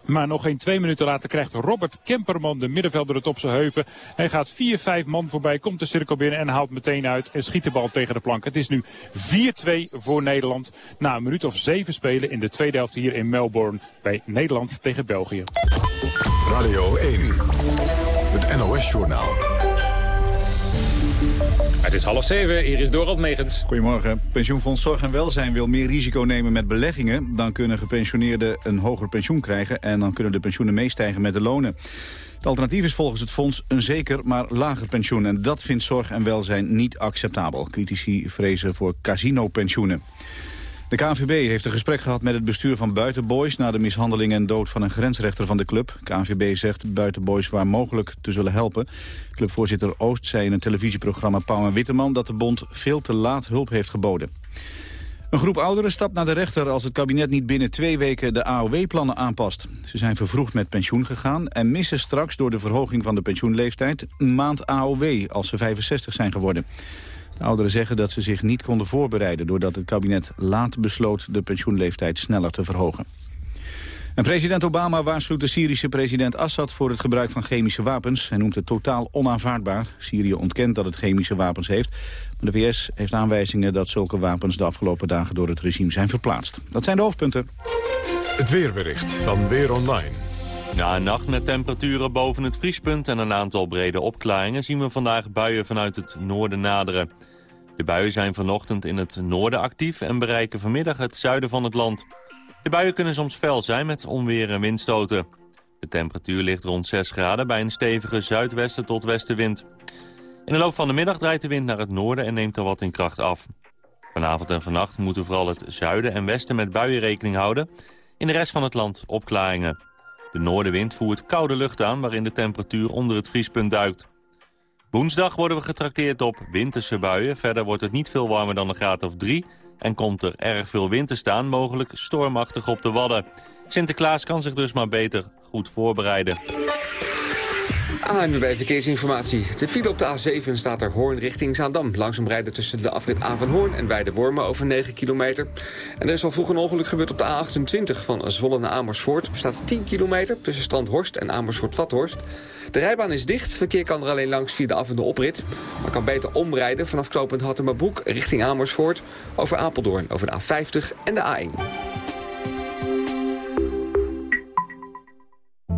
Maar nog geen twee minuten later krijgt Robert Kemperman, de middenvelder, het op zijn heupen. Hij gaat vier, vijf man voorbij, komt de cirkel binnen en haalt meteen uit en schiet de bal tegen de plank. Het is nu 4-2 voor Nederland na een minuut of zeven spelen in de tweede helft hier in Melbourne bij Nederland tegen België. Radio 1, het NOS-journaal. Het is half zeven, hier is Dorald Megens. Goedemorgen. Pensioenfonds Zorg en Welzijn wil meer risico nemen met beleggingen. Dan kunnen gepensioneerden een hoger pensioen krijgen... en dan kunnen de pensioenen meestijgen met de lonen. Het alternatief is volgens het fonds een zeker, maar lager pensioen. En dat vindt Zorg en Welzijn niet acceptabel. Critici vrezen voor casinopensioenen. De KNVB heeft een gesprek gehad met het bestuur van Buitenboys... na de mishandeling en dood van een grensrechter van de club. KNVB zegt Buitenboys waar mogelijk te zullen helpen. Clubvoorzitter Oost zei in een televisieprogramma Pauw en Witteman... dat de bond veel te laat hulp heeft geboden. Een groep ouderen stapt naar de rechter als het kabinet niet binnen twee weken de AOW-plannen aanpast. Ze zijn vervroegd met pensioen gegaan en missen straks door de verhoging van de pensioenleeftijd een maand AOW als ze 65 zijn geworden. De ouderen zeggen dat ze zich niet konden voorbereiden... doordat het kabinet laat besloot de pensioenleeftijd sneller te verhogen. En president Obama waarschuwt de Syrische president Assad voor het gebruik van chemische wapens. Hij noemt het totaal onaanvaardbaar. Syrië ontkent dat het chemische wapens heeft. Maar de VS heeft aanwijzingen dat zulke wapens de afgelopen dagen door het regime zijn verplaatst. Dat zijn de hoofdpunten. Het weerbericht van Weer Online. Na een nacht met temperaturen boven het vriespunt en een aantal brede opklaringen... zien we vandaag buien vanuit het noorden naderen. De buien zijn vanochtend in het noorden actief en bereiken vanmiddag het zuiden van het land. De buien kunnen soms fel zijn met onweer en windstoten. De temperatuur ligt rond 6 graden bij een stevige zuidwesten tot westenwind. In de loop van de middag draait de wind naar het noorden en neemt er wat in kracht af. Vanavond en vannacht moeten vooral het zuiden en westen met buien rekening houden. In de rest van het land opklaringen. De noordenwind voert koude lucht aan waarin de temperatuur onder het vriespunt duikt. Woensdag worden we getrakteerd op winterse buien. Verder wordt het niet veel warmer dan een graad of drie... en komt er erg veel wind te staan, mogelijk stormachtig op de Wadden. Sinterklaas kan zich dus maar beter goed voorbereiden. ANWB Verkeersinformatie. De file op de A7 staat er Hoorn richting Zaandam. Langzaam rijden tussen de afrit A van Hoorn en Weide Wormen over 9 kilometer. En er is al vroeg een ongeluk gebeurd op de A28 van Zwolle naar Amersfoort. Er staat 10 kilometer tussen Strandhorst en Amersfoort-Vathorst. De rijbaan is dicht. Verkeer kan er alleen langs via de af- en de oprit. Maar kan beter omrijden vanaf knooppunt Hattemerbroek richting Amersfoort... over Apeldoorn, over de A50 en de A1.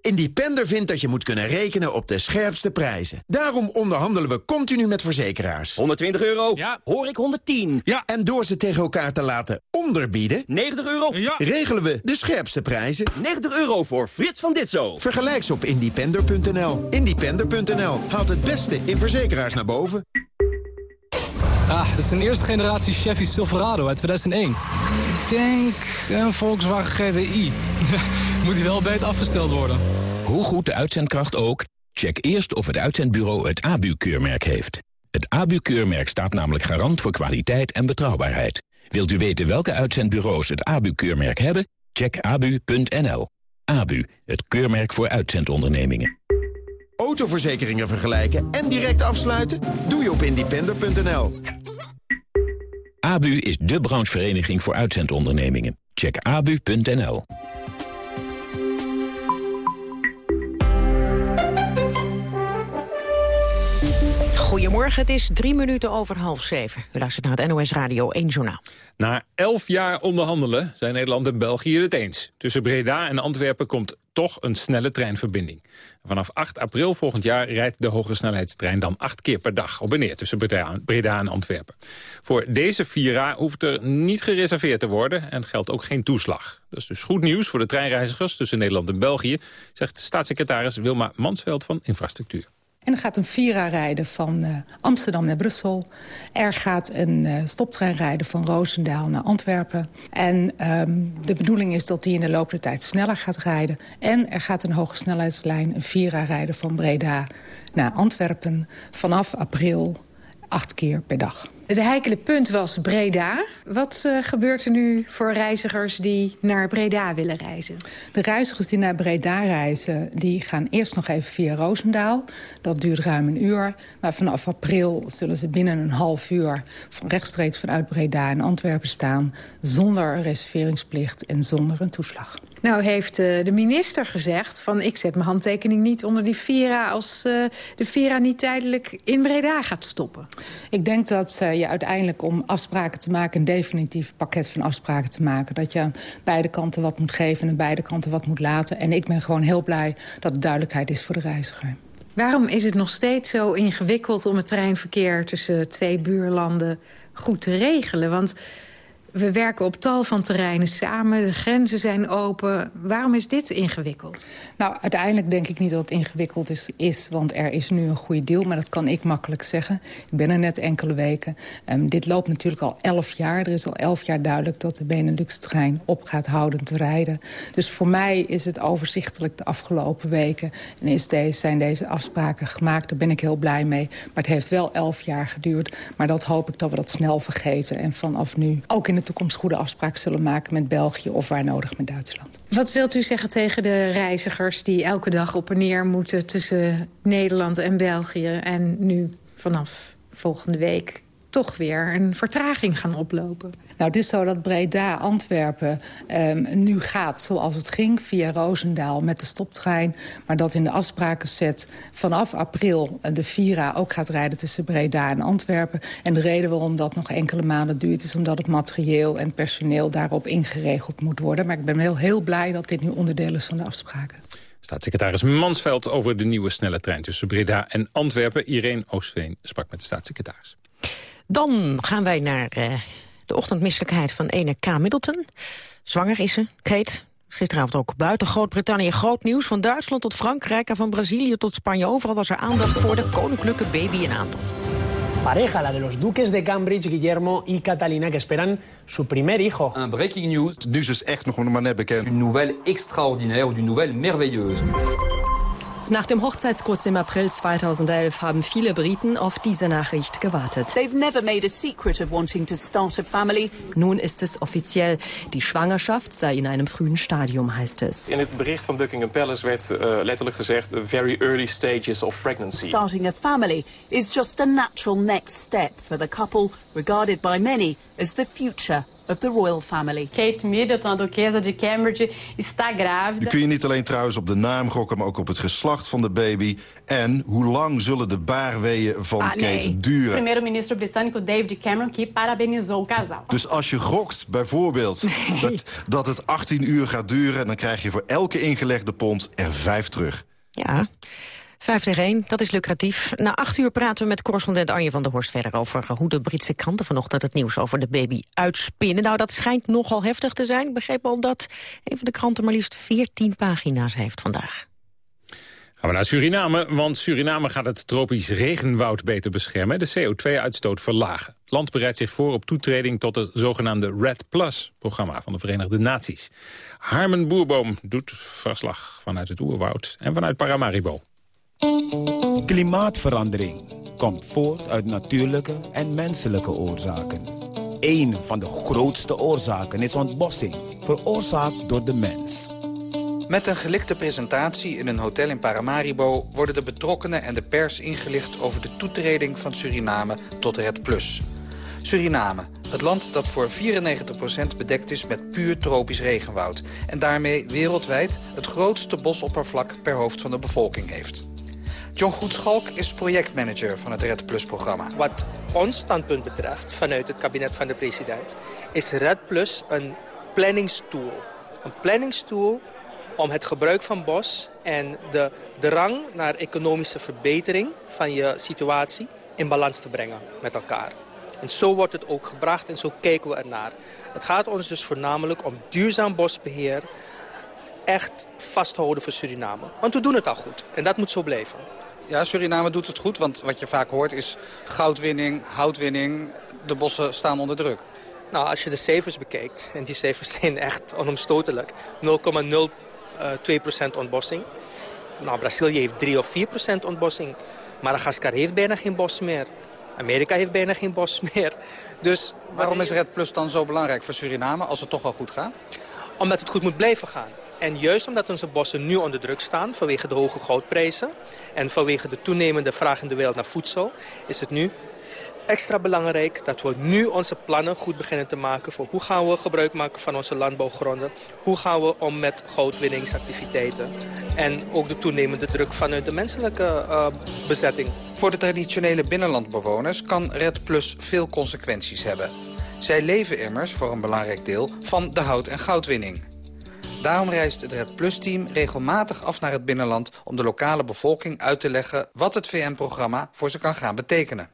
Independer vindt dat je moet kunnen rekenen op de scherpste prijzen. Daarom onderhandelen we continu met verzekeraars. 120 euro? Ja. Hoor ik 110? Ja. En door ze tegen elkaar te laten onderbieden... 90 euro? Ja. Regelen we de scherpste prijzen. 90 euro voor Frits van Ditzo. Vergelijk ze op independer.nl. Independer.nl haalt het beste in verzekeraars naar boven. Ah, het is een eerste generatie Chevy Silverado uit 2001. Ik denk een Volkswagen GTI. [laughs] Moet hij wel beter afgesteld worden. Hoe goed de uitzendkracht ook, check eerst of het uitzendbureau het ABU-keurmerk heeft. Het ABU-keurmerk staat namelijk garant voor kwaliteit en betrouwbaarheid. Wilt u weten welke uitzendbureaus het ABU-keurmerk hebben? Check abu.nl. ABU, het keurmerk voor uitzendondernemingen. Autoverzekeringen vergelijken en direct afsluiten? Doe je op independer.nl. ABU is de branchevereniging voor uitzendondernemingen. Check abu.nl. Goedemorgen, het is drie minuten over half zeven. U luistert naar het NOS Radio 1 Journaal. Na elf jaar onderhandelen zijn Nederland en België het eens. Tussen Breda en Antwerpen komt toch een snelle treinverbinding. Vanaf 8 april volgend jaar rijdt de hogesnelheidstrein dan acht keer per dag op en neer tussen Breda, en Antwerpen. Voor deze Vira hoeft er niet gereserveerd te worden en geldt ook geen toeslag. Dat is dus goed nieuws voor de treinreizigers tussen Nederland en België, zegt staatssecretaris Wilma Mansveld van Infrastructuur. En er gaat een Vira rijden van uh, Amsterdam naar Brussel. Er gaat een uh, stoptrein rijden van Roosendaal naar Antwerpen. En um, de bedoeling is dat die in de loop der tijd sneller gaat rijden. En er gaat een hoge snelheidslijn, een Vira rijden van Breda naar Antwerpen... vanaf april acht keer per dag. Het heikele punt was Breda. Wat uh, gebeurt er nu voor reizigers die naar Breda willen reizen? De reizigers die naar Breda reizen, die gaan eerst nog even via Roosendaal. Dat duurt ruim een uur. Maar vanaf april zullen ze binnen een half uur... Rechtstreeks vanuit Breda in Antwerpen staan... zonder reserveringsplicht en zonder een toeslag. Nou heeft uh, de minister gezegd van ik zet mijn handtekening niet onder die Vira... als uh, de Vira niet tijdelijk in Breda gaat stoppen. Ik denk dat uh, je uiteindelijk om afspraken te maken... een definitief pakket van afspraken te maken... dat je aan beide kanten wat moet geven en aan beide kanten wat moet laten. En ik ben gewoon heel blij dat er duidelijkheid is voor de reiziger. Waarom is het nog steeds zo ingewikkeld om het treinverkeer... tussen twee buurlanden goed te regelen? Want we werken op tal van terreinen samen. De grenzen zijn open. Waarom is dit ingewikkeld? Nou, uiteindelijk denk ik niet dat het ingewikkeld is, want er is nu een goede deal. Maar dat kan ik makkelijk zeggen. Ik ben er net enkele weken. Um, dit loopt natuurlijk al elf jaar. Er is al elf jaar duidelijk dat de Benelux-trein op gaat houden te rijden. Dus voor mij is het overzichtelijk de afgelopen weken. En is deze, zijn deze afspraken gemaakt. Daar ben ik heel blij mee. Maar het heeft wel elf jaar geduurd. Maar dat hoop ik dat we dat snel vergeten. En vanaf nu ook in de toekomst goede afspraken zullen maken met België of waar nodig met Duitsland. Wat wilt u zeggen tegen de reizigers die elke dag op en neer moeten tussen Nederland en België en nu vanaf volgende week toch weer een vertraging gaan oplopen. Nou, het is zo dat Breda-Antwerpen um, nu gaat zoals het ging... via Roosendaal met de stoptrein. Maar dat in de afspraken zet vanaf april de Vira ook gaat rijden... tussen Breda en Antwerpen. En de reden waarom dat nog enkele maanden duurt... is omdat het materieel en personeel daarop ingeregeld moet worden. Maar ik ben wel heel blij dat dit nu onderdeel is van de afspraken. Staatssecretaris Mansveld over de nieuwe snelle trein tussen Breda en Antwerpen. Irene Oostveen sprak met de staatssecretaris. Dan gaan wij naar uh, de ochtendmisselijkheid van ene K. Middleton. Zwanger is ze, Kate. Gisteravond ook buiten Groot-Brittannië groot nieuws. Van Duitsland tot Frankrijk en van Brazilië tot Spanje. Overal was er aandacht voor de koninklijke baby in aantocht. pareja, la de los duques de Cambridge, Guillermo y Catalina, que esperan su primer hijo. Un breaking news. Nu is echt nog maar net bekend. Une nouvelle extraordinaire, ou une nouvelle merveilleuse. Nach dem Hochzeitskurs im April 2011 haben viele Briten auf diese Nachricht gewartet. They've never made a secret of wanting to start a family. Nun ist es offiziell. Die Schwangerschaft sei in einem frühen Stadium, heißt es. In het bericht van Buckingham Palace werd uh, letterlijk gezegd... very early stages of pregnancy. Starting a family is just a natural next step for the couple... regarded by many as the future of the royal family. Kate Middleton, duquesa de Cambridge, está grávida. Nu kun je niet alleen trouwens op de naam gokken, maar ook op het geslacht van de baby. En hoe lang zullen de baarweeën van ah, Kate nee. duren? Primeiro-ministro britânico David Cameron que parabenizou o casal. Dus als je gokt, bijvoorbeeld, nee. dat, dat het 18 uur gaat duren... dan krijg je voor elke ingelegde pond er vijf terug. Ja, 5 tegen 1, dat is lucratief. Na acht uur praten we met correspondent Arjen van der Horst verder... over hoe de Britse kranten vanochtend het nieuws over de baby uitspinnen. Nou, dat schijnt nogal heftig te zijn. Ik begreep al dat een van de kranten maar liefst 14 pagina's heeft vandaag. Gaan we naar Suriname, want Suriname gaat het tropisch regenwoud beter beschermen. De CO2-uitstoot verlagen. Land bereidt zich voor op toetreding tot het zogenaamde RED Plus-programma van de Verenigde Naties. Harmen Boerboom doet verslag vanuit het oerwoud en vanuit Paramaribo. Klimaatverandering komt voort uit natuurlijke en menselijke oorzaken. Een van de grootste oorzaken is ontbossing, veroorzaakt door de mens. Met een gelikte presentatie in een hotel in Paramaribo... worden de betrokkenen en de pers ingelicht over de toetreding van Suriname tot Red Plus. Suriname, het land dat voor 94% bedekt is met puur tropisch regenwoud... en daarmee wereldwijd het grootste bosoppervlak per hoofd van de bevolking heeft. John Goedschalk is projectmanager van het Red Plus-programma. Wat ons standpunt betreft vanuit het kabinet van de president... is Red Plus een planningstool. Een planningstool om het gebruik van bos en de drang naar economische verbetering van je situatie in balans te brengen met elkaar. En zo wordt het ook gebracht en zo kijken we ernaar. Het gaat ons dus voornamelijk om duurzaam bosbeheer echt vasthouden voor Suriname. Want we doen het al goed en dat moet zo blijven. Ja, Suriname doet het goed, want wat je vaak hoort is goudwinning, houtwinning. De bossen staan onder druk. Nou, als je de cijfers bekijkt, en die cijfers [laughs] zijn echt onomstotelijk. 0,02% ontbossing. Nou, Brazilië heeft 3 of 4% ontbossing. Madagaskar heeft bijna geen bos meer. Amerika heeft bijna geen bos [laughs] meer. Dus Waarom is Red Plus dan zo belangrijk voor Suriname als het toch al goed gaat? omdat het goed moet blijven gaan. En juist omdat onze bossen nu onder druk staan vanwege de hoge goudprijzen... en vanwege de toenemende vraag in de wereld naar voedsel... is het nu extra belangrijk dat we nu onze plannen goed beginnen te maken... voor hoe gaan we gebruik maken van onze landbouwgronden... hoe gaan we om met goudwinningsactiviteiten... en ook de toenemende druk vanuit de menselijke uh, bezetting. Voor de traditionele binnenlandbewoners kan Red Plus veel consequenties hebben. Zij leven immers voor een belangrijk deel van de hout- en goudwinning. Daarom reist het Red Plus-team regelmatig af naar het binnenland... om de lokale bevolking uit te leggen wat het VN-programma voor ze kan gaan betekenen.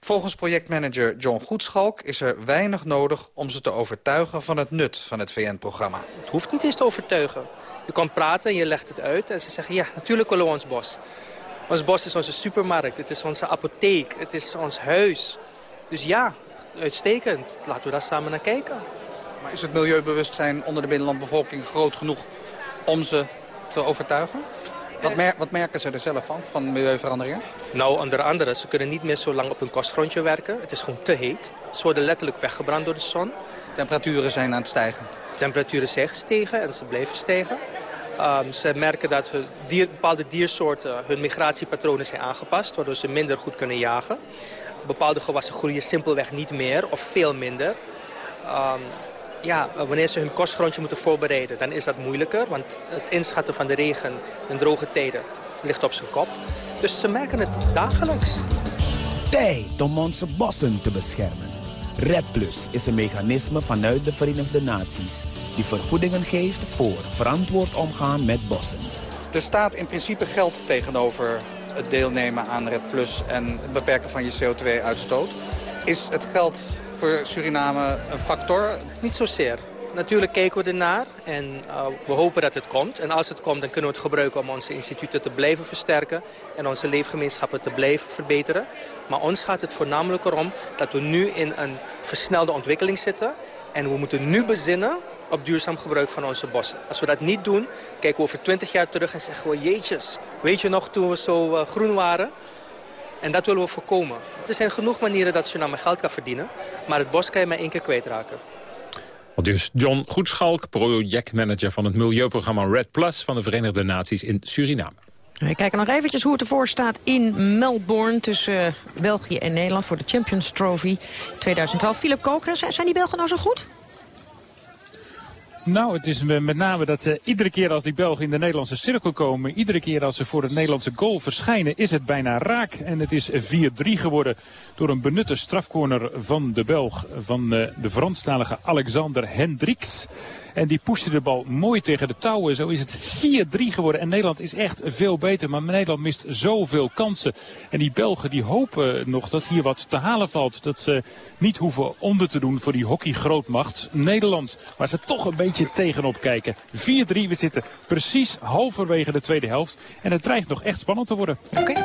Volgens projectmanager John Goedschalk is er weinig nodig om ze te overtuigen van het nut van het VN-programma. Het hoeft niet eens te overtuigen. Je kan praten en je legt het uit en ze zeggen ja, natuurlijk willen we ons bos. Ons bos is onze supermarkt, het is onze apotheek, het is ons huis. Dus ja, uitstekend. Laten we daar samen naar kijken. Maar is het milieubewustzijn onder de binnenlandbevolking groot genoeg om ze te overtuigen? Wat, mer wat, merken ze er zelf van, van milieuveranderingen? Nou, onder andere, ze kunnen niet meer zo lang op hun kostgrondje werken. Het is gewoon te heet. Ze worden letterlijk weggebrand door de zon. Temperaturen zijn aan het stijgen? Temperaturen zijn gestegen en ze blijven stijgen. Um, ze merken dat dier, bepaalde diersoorten hun migratiepatronen zijn aangepast... waardoor ze minder goed kunnen jagen. Bepaalde gewassen groeien simpelweg niet meer of veel minder. Um, ja, wanneer ze hun kostgrondje moeten voorbereiden, dan is dat moeilijker. Want het inschatten van de regen en droge tijden ligt op zijn kop. Dus ze merken het dagelijks. Tijd om onze bossen te beschermen. Red Plus is een mechanisme vanuit de Verenigde Naties... die vergoedingen geeft voor verantwoord omgaan met bossen. Er staat in principe geld tegenover het deelnemen aan Red Plus... en het beperken van je CO2-uitstoot. Is het geld voor Suriname een factor? Niet zozeer. Natuurlijk kijken we ernaar en uh, we hopen dat het komt. En als het komt, dan kunnen we het gebruiken om onze instituten te blijven versterken... en onze leefgemeenschappen te blijven verbeteren. Maar ons gaat het voornamelijk erom dat we nu in een versnelde ontwikkeling zitten... en we moeten nu bezinnen op duurzaam gebruik van onze bossen. Als we dat niet doen, kijken we over twintig jaar terug en zeggen we... jeetjes, weet je nog toen we zo uh, groen waren... En dat willen we voorkomen. Er zijn genoeg manieren dat Suriname geld kan verdienen. Maar het bos kan je maar één keer kwijtraken. Dus John Goedschalk, projectmanager van het milieuprogramma Red Plus... van de Verenigde Naties in Suriname. We kijken nog eventjes hoe het ervoor staat in Melbourne... tussen uh, België en Nederland voor de Champions Trophy 2012. Philip Koken, zijn die Belgen nou zo goed? Nou, het is met name dat ze iedere keer als die Belgen in de Nederlandse cirkel komen... iedere keer als ze voor het Nederlandse goal verschijnen, is het bijna raak. En het is 4-3 geworden door een benutte strafcorner van de Belg... van de Franstalige Alexander Hendricks. En die pushte de bal mooi tegen de touwen. Zo is het 4-3 geworden. En Nederland is echt veel beter. Maar Nederland mist zoveel kansen. En die Belgen die hopen nog dat hier wat te halen valt. Dat ze niet hoeven onder te doen voor die hockeygrootmacht Nederland. Waar ze toch een beetje tegenop kijken. 4-3, we zitten precies halverwege de tweede helft. En het dreigt nog echt spannend te worden. Oké.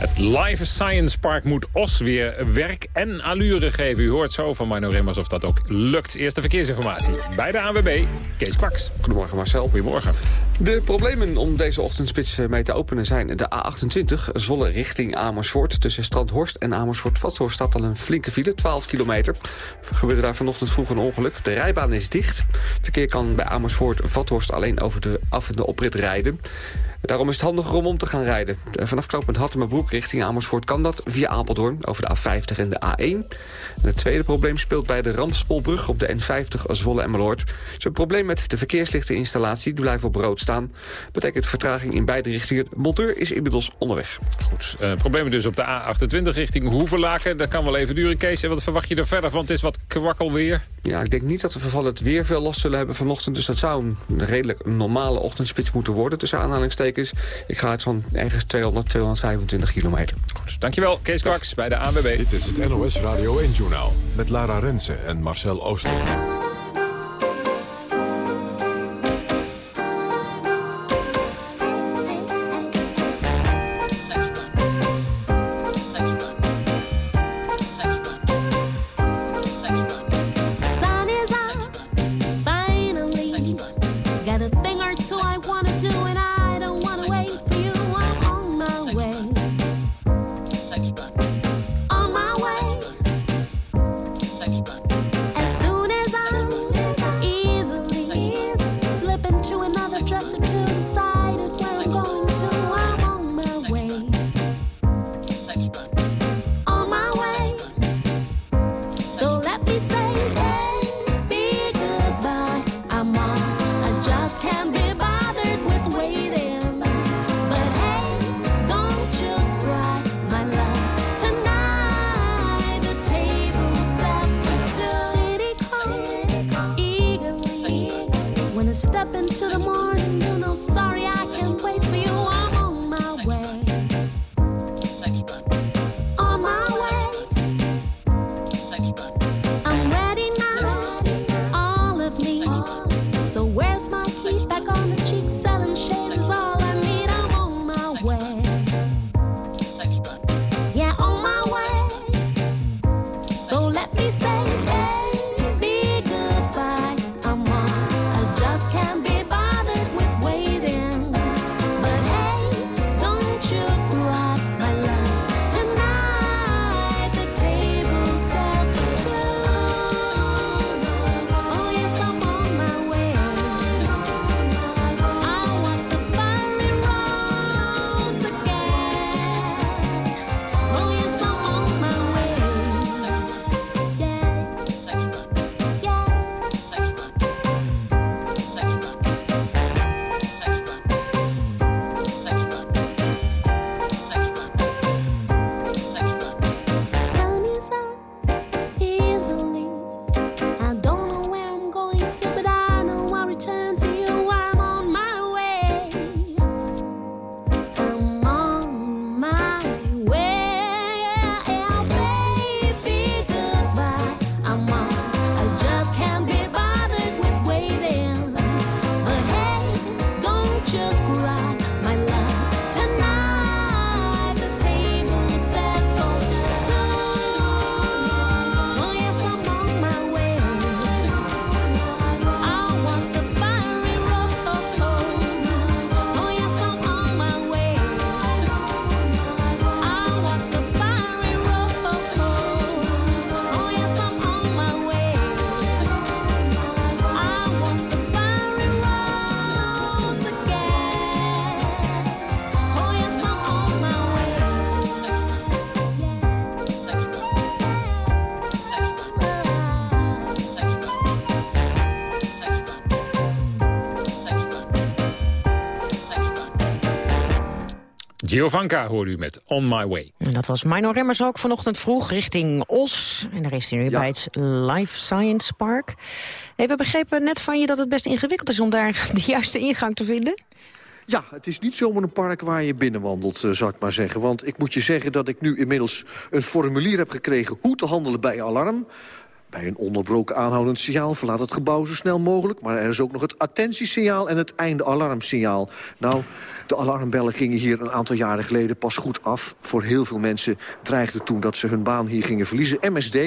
Het Live Science Park moet Os weer werk en allure geven. U hoort zo van Marno Remmers of dat ook lukt. Eerste verkeersinformatie bij de ANWB, Kees Kwaks. Goedemorgen Marcel. Goedemorgen. De problemen om deze ochtendspits mee te openen zijn de A28 Zwolle richting Amersfoort. Tussen Strandhorst en Amersfoort-Vathorst staat al een flinke file, 12 kilometer. Er gebeurde daar vanochtend vroeg een ongeluk. De rijbaan is dicht. Het verkeer kan bij Amersfoort-Vathorst alleen over de af- en de oprit rijden. Daarom is het handiger om om te gaan rijden. Vanaf knooppunt Hattemerbroek richting Amersfoort kan dat via Apeldoorn over de A50 en de A1. En het tweede probleem speelt bij de Ramspolbrug op de N50 Zwolle en Meloord. een probleem met de verkeerslichteninstallatie, die blijft op rood staan. Betekent vertraging in beide richtingen. De monteur is inmiddels onderweg. Goed, uh, problemen dus op de A28 richting Hoevelaken. Dat kan wel even duren, Kees. En wat verwacht je er verder van? Het is wat kwakkelweer. Ja, ik denk niet dat we van het weer veel last zullen hebben vanochtend. Dus dat zou een redelijk normale ochtendspits moeten worden tussen aanhalingstekens. Ik ga het van ergens 200, 225 kilometer. Goed, dankjewel Kees Kwaks bij de ANWB. Dit is het NOS Radio 1-journaal met Lara Rensen en Marcel Ooster. Giovanka hoorde u met On My Way. En dat was Mino Remmers ook vanochtend vroeg richting Os. En daar is hij nu bij het Life Science Park. Hey, we begrepen net van je dat het best ingewikkeld is om daar [laughs] de juiste ingang te vinden. Ja, het is niet zomaar een park waar je binnenwandelt, uh, zou ik maar zeggen. Want ik moet je zeggen dat ik nu inmiddels een formulier heb gekregen... hoe te handelen bij alarm. Bij een onderbroken aanhoudend signaal verlaat het gebouw zo snel mogelijk. Maar er is ook nog het attentiesignaal en het einde alarmsignaal. Nou, de alarmbellen gingen hier een aantal jaren geleden pas goed af. Voor heel veel mensen dreigde toen dat ze hun baan hier gingen verliezen. MSD,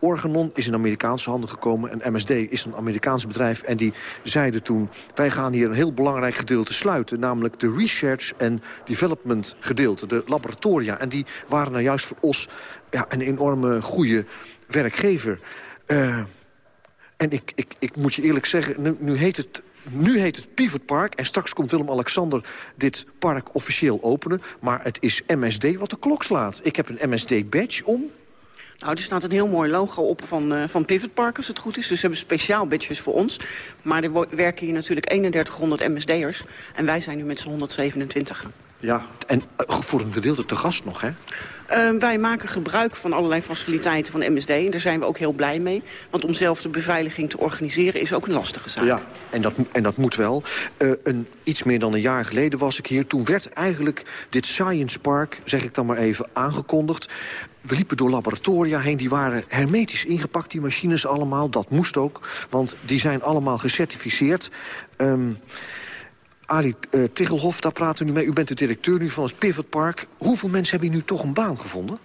Organon, is in Amerikaanse handen gekomen. En MSD is een Amerikaans bedrijf. En die zeiden toen, wij gaan hier een heel belangrijk gedeelte sluiten. Namelijk de research en development gedeelte, de laboratoria. En die waren nou juist voor ons ja, een enorme goede werkgever... Uh, en ik, ik, ik moet je eerlijk zeggen, nu, nu, heet het, nu heet het Pivot Park... en straks komt Willem-Alexander dit park officieel openen... maar het is MSD wat de klok slaat. Ik heb een MSD-badge om. Nou, er staat een heel mooi logo op van, uh, van Pivot Park, als het goed is. Dus ze hebben speciaal badges voor ons. Maar er werken hier natuurlijk 3100 MSD'ers. En wij zijn nu met z'n 127. Ja, en uh, voor een gedeelte te gast nog, hè? Uh, wij maken gebruik van allerlei faciliteiten van MSD. En daar zijn we ook heel blij mee. Want om zelf de beveiliging te organiseren is ook een lastige zaak. Ja, en dat, en dat moet wel. Uh, een, iets meer dan een jaar geleden was ik hier. Toen werd eigenlijk dit Science Park, zeg ik dan maar even, aangekondigd. We liepen door laboratoria heen, die waren hermetisch ingepakt, die machines allemaal. Dat moest ook, want die zijn allemaal gecertificeerd. Um, Ali uh, Tichelhof, daar praten we nu mee. U bent de directeur nu van het Pivot Park. Hoeveel mensen hebben hier nu toch een baan gevonden?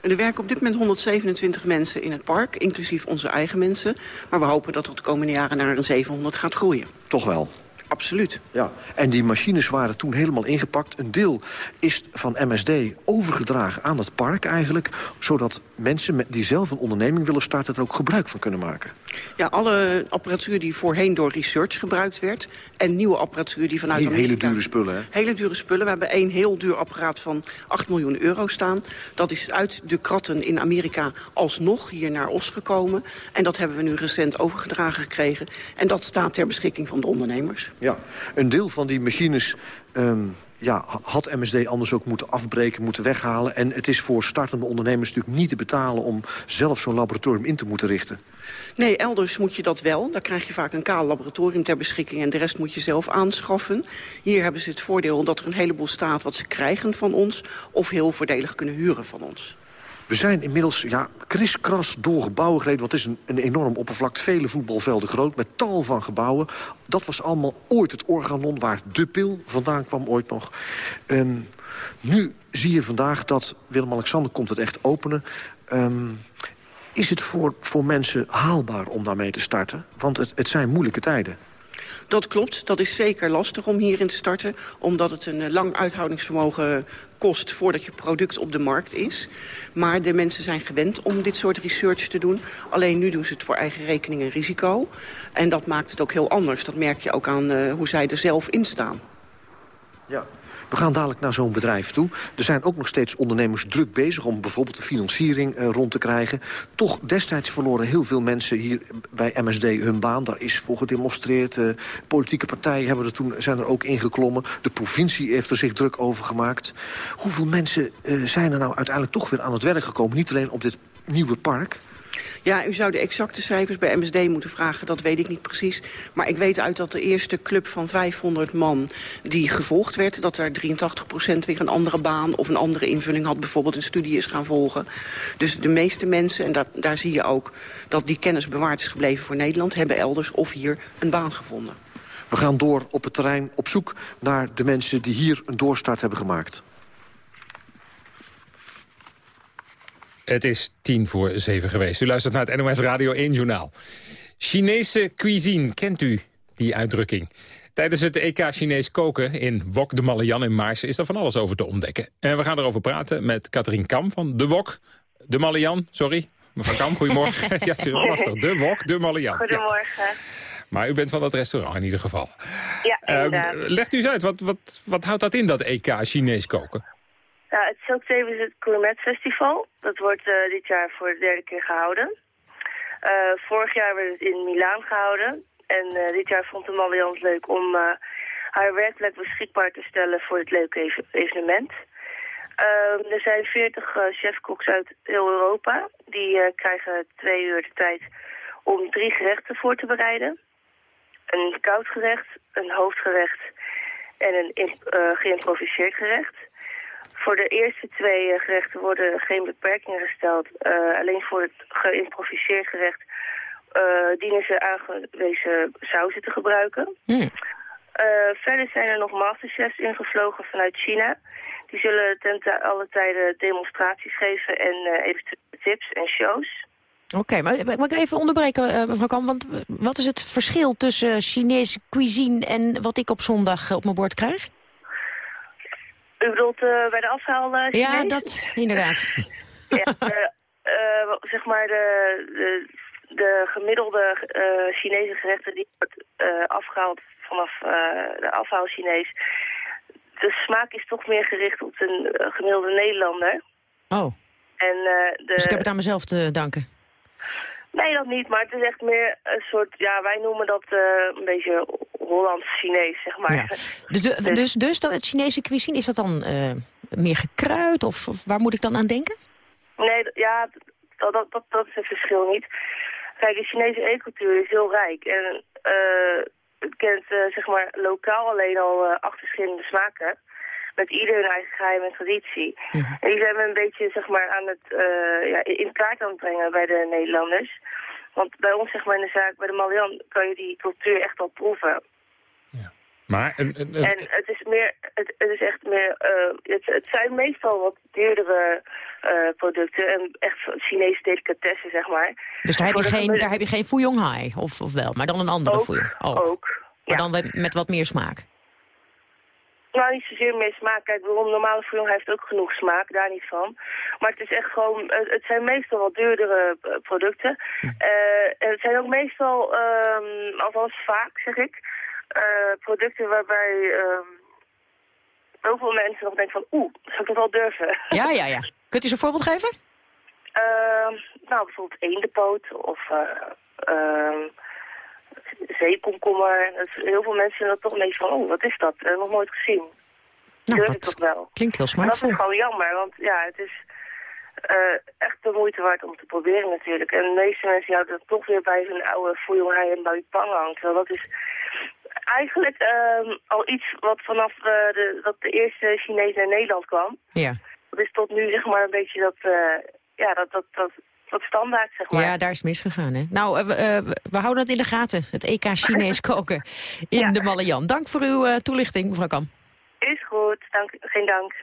Er werken op dit moment 127 mensen in het park, inclusief onze eigen mensen. Maar we hopen dat het de komende jaren naar een 700 gaat groeien. Toch wel? Absoluut. Ja, en die machines waren toen helemaal ingepakt. Een deel is van MSD overgedragen aan het park eigenlijk... zodat mensen die zelf een onderneming willen starten... er ook gebruik van kunnen maken. Ja, alle apparatuur die voorheen door research gebruikt werd... en nieuwe apparatuur die vanuit hele, Amerika... Hele dure spullen, hè? Hele dure spullen. We hebben één heel duur apparaat van 8 miljoen euro staan. Dat is uit de kratten in Amerika alsnog hier naar Os gekomen. En dat hebben we nu recent overgedragen gekregen. En dat staat ter beschikking van de ondernemers. Ja, een deel van die machines um, ja, had MSD anders ook moeten afbreken, moeten weghalen. En het is voor startende ondernemers natuurlijk niet te betalen... om zelf zo'n laboratorium in te moeten richten. Nee, elders moet je dat wel. Daar krijg je vaak een kaal laboratorium ter beschikking... en de rest moet je zelf aanschaffen. Hier hebben ze het voordeel dat er een heleboel staat wat ze krijgen van ons... of heel voordelig kunnen huren van ons. We zijn inmiddels ja, kriskras door gebouwen gereden. Het is een, een enorm oppervlak, vele voetbalvelden groot... met tal van gebouwen. Dat was allemaal ooit het organon waar de pil vandaan kwam ooit nog. Ehm, nu zie je vandaag dat Willem-Alexander komt het echt openen. Ehm, is het voor, voor mensen haalbaar om daarmee te starten? Want het, het zijn moeilijke tijden. Dat klopt, dat is zeker lastig om hierin te starten... omdat het een eh, lang uithoudingsvermogen kost voordat je product op de markt is. Maar de mensen zijn gewend om dit soort research te doen. Alleen nu doen ze het voor eigen rekening en risico. En dat maakt het ook heel anders. Dat merk je ook aan uh, hoe zij er zelf in staan. Ja. We gaan dadelijk naar zo'n bedrijf toe. Er zijn ook nog steeds ondernemers druk bezig om bijvoorbeeld de financiering uh, rond te krijgen. Toch destijds verloren heel veel mensen hier bij MSD hun baan. Daar is voor gedemonstreerd. Uh, politieke partijen hebben er toen, zijn er ook ingeklommen. De provincie heeft er zich druk over gemaakt. Hoeveel mensen uh, zijn er nou uiteindelijk toch weer aan het werk gekomen? Niet alleen op dit nieuwe park... Ja, u zou de exacte cijfers bij MSD moeten vragen, dat weet ik niet precies. Maar ik weet uit dat de eerste club van 500 man die gevolgd werd... dat er 83% weer een andere baan of een andere invulling had... bijvoorbeeld een studie is gaan volgen. Dus de meeste mensen, en daar, daar zie je ook dat die kennis bewaard is gebleven voor Nederland... hebben elders of hier een baan gevonden. We gaan door op het terrein op zoek naar de mensen die hier een doorstart hebben gemaakt. Het is tien voor zeven geweest. U luistert naar het NOS Radio 1 Journaal. Chinese cuisine, kent u die uitdrukking? Tijdens het EK Chinees koken in Wok de Malayan in Maarsen... is er van alles over te ontdekken. En we gaan erover praten met Katrien Kam van De Wok. De Malayan, sorry. Mevrouw Kam, goedemorgen. [laughs] ja, het is wel lastig. De Wok, De Malayan. Goedemorgen. Ja. Maar u bent van dat restaurant in ieder geval. Ja. Uh, legt u eens uit, wat, wat, wat houdt dat in, dat EK Chinees koken? Nou, het is het Gourmet Festival. Dat wordt uh, dit jaar voor de derde keer gehouden. Uh, vorig jaar werd het in Milaan gehouden. En uh, dit jaar vond de Mallians leuk om haar werkplek beschikbaar te stellen voor het leuke ev evenement. Ehm, er zijn 40 chefkoks uit heel Europa. Die krijgen twee uur de tijd om drie gerechten voor te bereiden. Een koud gerecht, een hoofdgerecht en een geïmproviseerd gerecht. Voor de eerste twee gerechten worden geen beperkingen gesteld. Uh, alleen voor het geïmproviseerd gerecht uh, dienen ze aangewezen sauzen te gebruiken. Mm. Uh, verder zijn er nog masterchefs ingevlogen vanuit China. Die zullen ten alle tijden demonstraties geven en eventuele tips en shows. Oké, okay, maar mag ik even onderbreken, mevrouw Kam? Want wat is het verschil tussen Chinese cuisine en wat ik op zondag op mijn bord krijg? U bedoelt uh, bij de afhaal Ja, dat inderdaad. [laughs] ja, uh, zeg maar de, de, de gemiddelde Chinese gerechten die wordt afgehaald vanaf de afhaal Chinees. De smaak is toch meer gericht op een gemiddelde Nederlander. Oh. En, de... Dus ik heb het aan mezelf te danken. Nee, dat niet, maar het is echt meer een soort, ja, wij noemen dat uh, een beetje Hollands-Chinees, zeg maar. Ja. Dus, de, dus, dus het Chinese cuisine, is dat dan uh, meer gekruid of, of, waar moet ik dan aan denken? Nee, ja, dat, dat, dat, dat is het verschil niet. Kijk, de Chinese eetcultuur is heel rijk en uh, het kent zeg maar lokaal alleen al acht verschillende smaken met ieder hun eigen geheim en traditie. Mm -hmm. En die zijn we een beetje zeg maar, aan het, uh, ja, in kaart aan het brengen bij de Nederlanders. Want bij ons, zeg maar, in de zaak, bij de Malian, kan je die cultuur echt al proeven. Ja. Maar, en, en, en... en het is meer, het, het is echt meer, uh, het, het zijn meestal wat duurdere uh, producten en echt Chinese delicatessen, zeg maar. Dus daar heb je, geen, daar heb je geen Fuyong Hai, of, of wel, maar dan een andere ook, Fuyong? Oh. Ook, Maar ja. dan met wat meer smaak? Nou, niet zozeer meer smaak. Kijk, waarom normale fouillon heeft ook genoeg smaak, daar niet van. Maar het is echt gewoon, het zijn meestal wat duurdere uh, producten. Uh, en het zijn ook meestal, um, althans vaak zeg ik, uh, producten waarbij um, heel veel mensen nog denken van, oeh, zou ik dat wel durven? Ja, ja, ja. Kunt u eens een voorbeeld geven? nou, bijvoorbeeld eendenpoot of zeekomkommer. Heel veel mensen zijn er toch ineens van, oh, wat is dat? Uh, nog nooit gezien. Nou, dat toch wel. klinkt heel dat is gewoon jammer, want ja, het is eh, echt de moeite waard om te proberen natuurlijk. En de meeste mensen houden het toch weer bij hun oude Fuyonghai en Baipang hangt. Terwijl dat is eigenlijk ehm, al iets wat vanaf eh, de, dat de eerste Chinees naar Nederland kwam. Ja. Dat is tot nu zeg maar een beetje dat, eh, ja, dat, dat, dat, dat standaard zeg maar. Ja, daar is het misgegaan, hè? Nou, eh, we, eh, we houden het in de gaten. Het EK Chinees [laughs] koken in de Malayan. Dank voor uw eh, toelichting, mevrouw Kam. Is goed, dank, geen dank.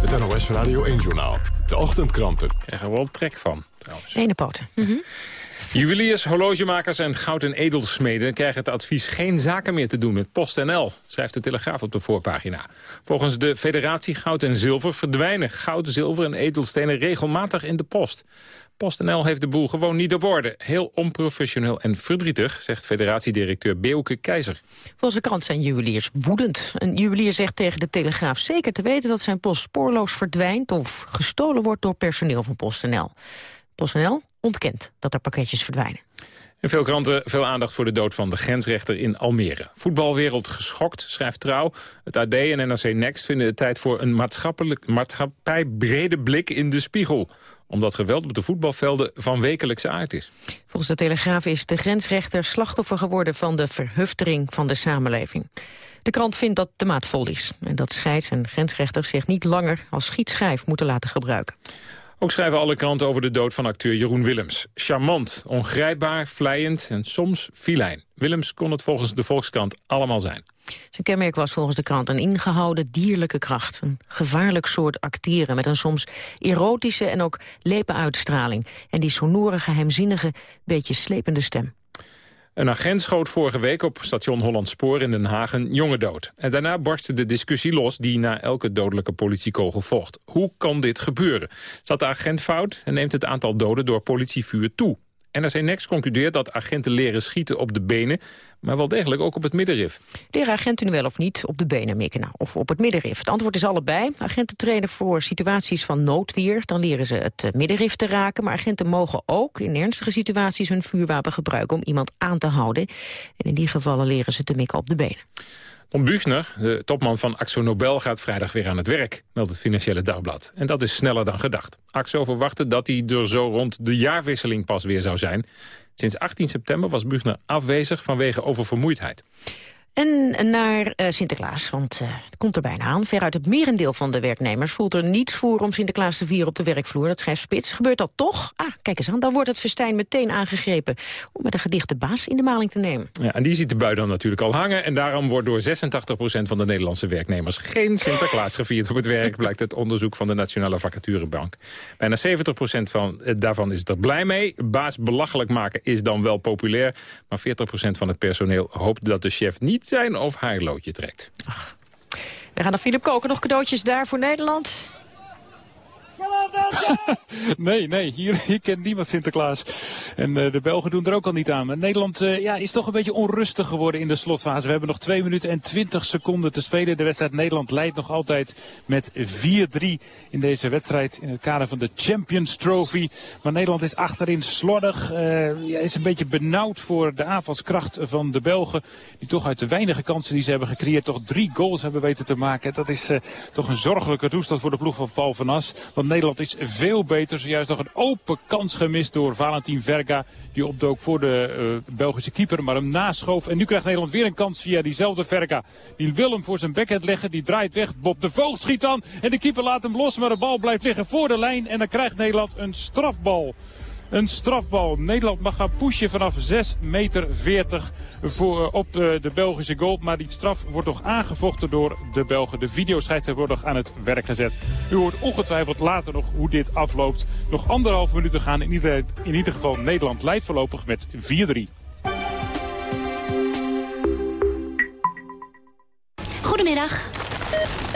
Het NOS Radio 1-journaal. De ochtendkranten. Krijgen we wel trek van, trouwens. Ene poten. Mhm. Juweliers, horlogemakers en goud- en edelsmeden krijgen het advies geen zaken meer te doen met PostNL, schrijft de Telegraaf op de voorpagina. Volgens de Federatie Goud en Zilver verdwijnen goud, zilver en edelstenen regelmatig in de post. PostNL heeft de boel gewoon niet op orde. Heel onprofessioneel en verdrietig, zegt federatiedirecteur Beeuke Keizer. Volgens de krant zijn juweliers woedend. Een juwelier zegt tegen de Telegraaf zeker te weten dat zijn post spoorloos verdwijnt of gestolen wordt door personeel van PostNL. PostNL ontkent dat er pakketjes verdwijnen. In veel kranten veel aandacht voor de dood van de grensrechter in Almere. Voetbalwereld geschokt, schrijft Trouw. Het AD en NRC Next vinden het tijd voor een maatschappelijk, maatschappijbrede blik in de spiegel. Omdat geweld op de voetbalvelden van wekelijkse aard is. Volgens de Telegraaf is de grensrechter slachtoffer geworden van de verhuftering van de samenleving. De krant vindt dat de maat vol is en dat scheids- en grensrechters zich niet langer als schietschijf moeten laten gebruiken. Ook schrijven alle kranten over de dood van acteur Jeroen Willems. Charmant, ongrijpbaar, vlijend en soms filijn. Willems kon het volgens de Volkskrant allemaal zijn. Zijn kenmerk was volgens de krant een ingehouden dierlijke kracht. Een gevaarlijk soort acteren met een soms erotische en ook lepe uitstraling. En die sonore, geheimzinnige, beetje slepende stem. Een agent schoot vorige week op station Hollandspoor in Den Haag een jongen dood. En daarna barstte de discussie los die na elke dodelijke politiekogel volgt. Hoe kan dit gebeuren? Zat de agent fout en neemt het aantal doden door politievuur toe? NRC Next concludeert dat agenten leren schieten op de benen... maar wel degelijk ook op het middenrif. Leren agenten nu wel of niet op de benen mikken nou, of op het middenrif? Het antwoord is allebei. Agenten trainen voor situaties van noodweer. Dan leren ze het eh, middenrif te raken. Maar agenten mogen ook in ernstige situaties hun vuurwapen gebruiken... om iemand aan te houden. En in die gevallen leren ze te mikken op de benen. Tom Buchner, de topman van Axo Nobel, gaat vrijdag weer aan het werk, meldt het Financiële Dagblad. En dat is sneller dan gedacht. Axo verwachtte dat hij er zo rond de jaarwisseling pas weer zou zijn. Sinds 18 september was Buchner afwezig vanwege oververmoeidheid. En naar eh, Sinterklaas, want eh, het komt er bijna aan. Veruit het merendeel van de werknemers voelt er niets voor om Sinterklaas te vieren op de werkvloer. Dat schrijft Spits. Gebeurt dat toch? Ah, kijk eens aan. Dan wordt het festijn meteen aangegrepen om met een gedichte baas in de maling te nemen. Ja, en die ziet de bui dan natuurlijk al hangen. En daarom wordt door 86% van de Nederlandse werknemers geen Sinterklaas gevierd op het werk, [laughs] blijkt het onderzoek van de Nationale Vacaturebank. Bijna 70% van, eh, daarvan is het er blij mee. Baas belachelijk maken is dan wel populair. Maar 40% van het personeel hoopt dat de chef niet zijn of haar loodje trekt. We gaan naar Philip Koken. Nog cadeautjes daar voor Nederland? [laughs] Nee, nee, hier, kent niemand Sinterklaas. En eh, de Belgen doen er ook al niet aan. Maar Nederland eh, ja, is toch een beetje onrustig geworden in de slotfase. We hebben nog 2 minuten en 20 seconden te spelen. De wedstrijd Nederland leidt nog altijd met 4-3 in deze wedstrijd. In het kader van de Champions Trophy. Maar Nederland is achterin slordig. eh, is een beetje benauwd voor de aanvalskracht van de Belgen. Die toch uit de weinige kansen die ze hebben gecreëerd... toch drie goals hebben weten te maken. Dat is toch een zorgelijke toestand voor de ploeg van Paul van As. Want Nederland is veel beter. Zojuist nog een open kans gemist door Valentin Verga. Die opdook voor de eh, Belgische keeper, maar hem naschoof. En nu krijgt Nederland weer een kans via diezelfde Verga. Die wil hem voor zijn backhand leggen. Die draait weg. Bob de Voogd schiet dan. En de keeper laat hem los. Maar de bal blijft liggen voor de lijn. En dan krijgt Nederland een strafbal. Een strafbal. Nederland mag gaan pushen vanaf 6,40 meter voor, eh, op de, de Belgische goal. Maar die straf wordt nog aangevochten door de Belgen. De videoscheidsrechter wordt nog aan het werk gezet. U hoort ongetwijfeld later nog hoe dit afloopt. Nog anderhalf minuut te gaan. In ieder, in ieder geval Nederland leidt voorlopig met 4-3. Goedemiddag.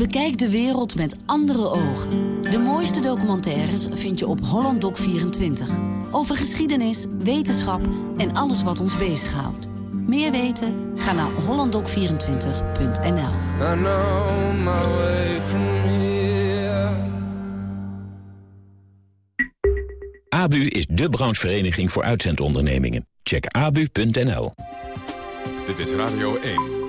Bekijk de wereld met andere ogen. De mooiste documentaires vind je op Holland Doc 24. Over geschiedenis, wetenschap en alles wat ons bezighoudt. Meer weten? Ga naar hollanddoc24.nl ABU is de branchevereniging voor uitzendondernemingen. Check abu.nl. Dit is Radio 1.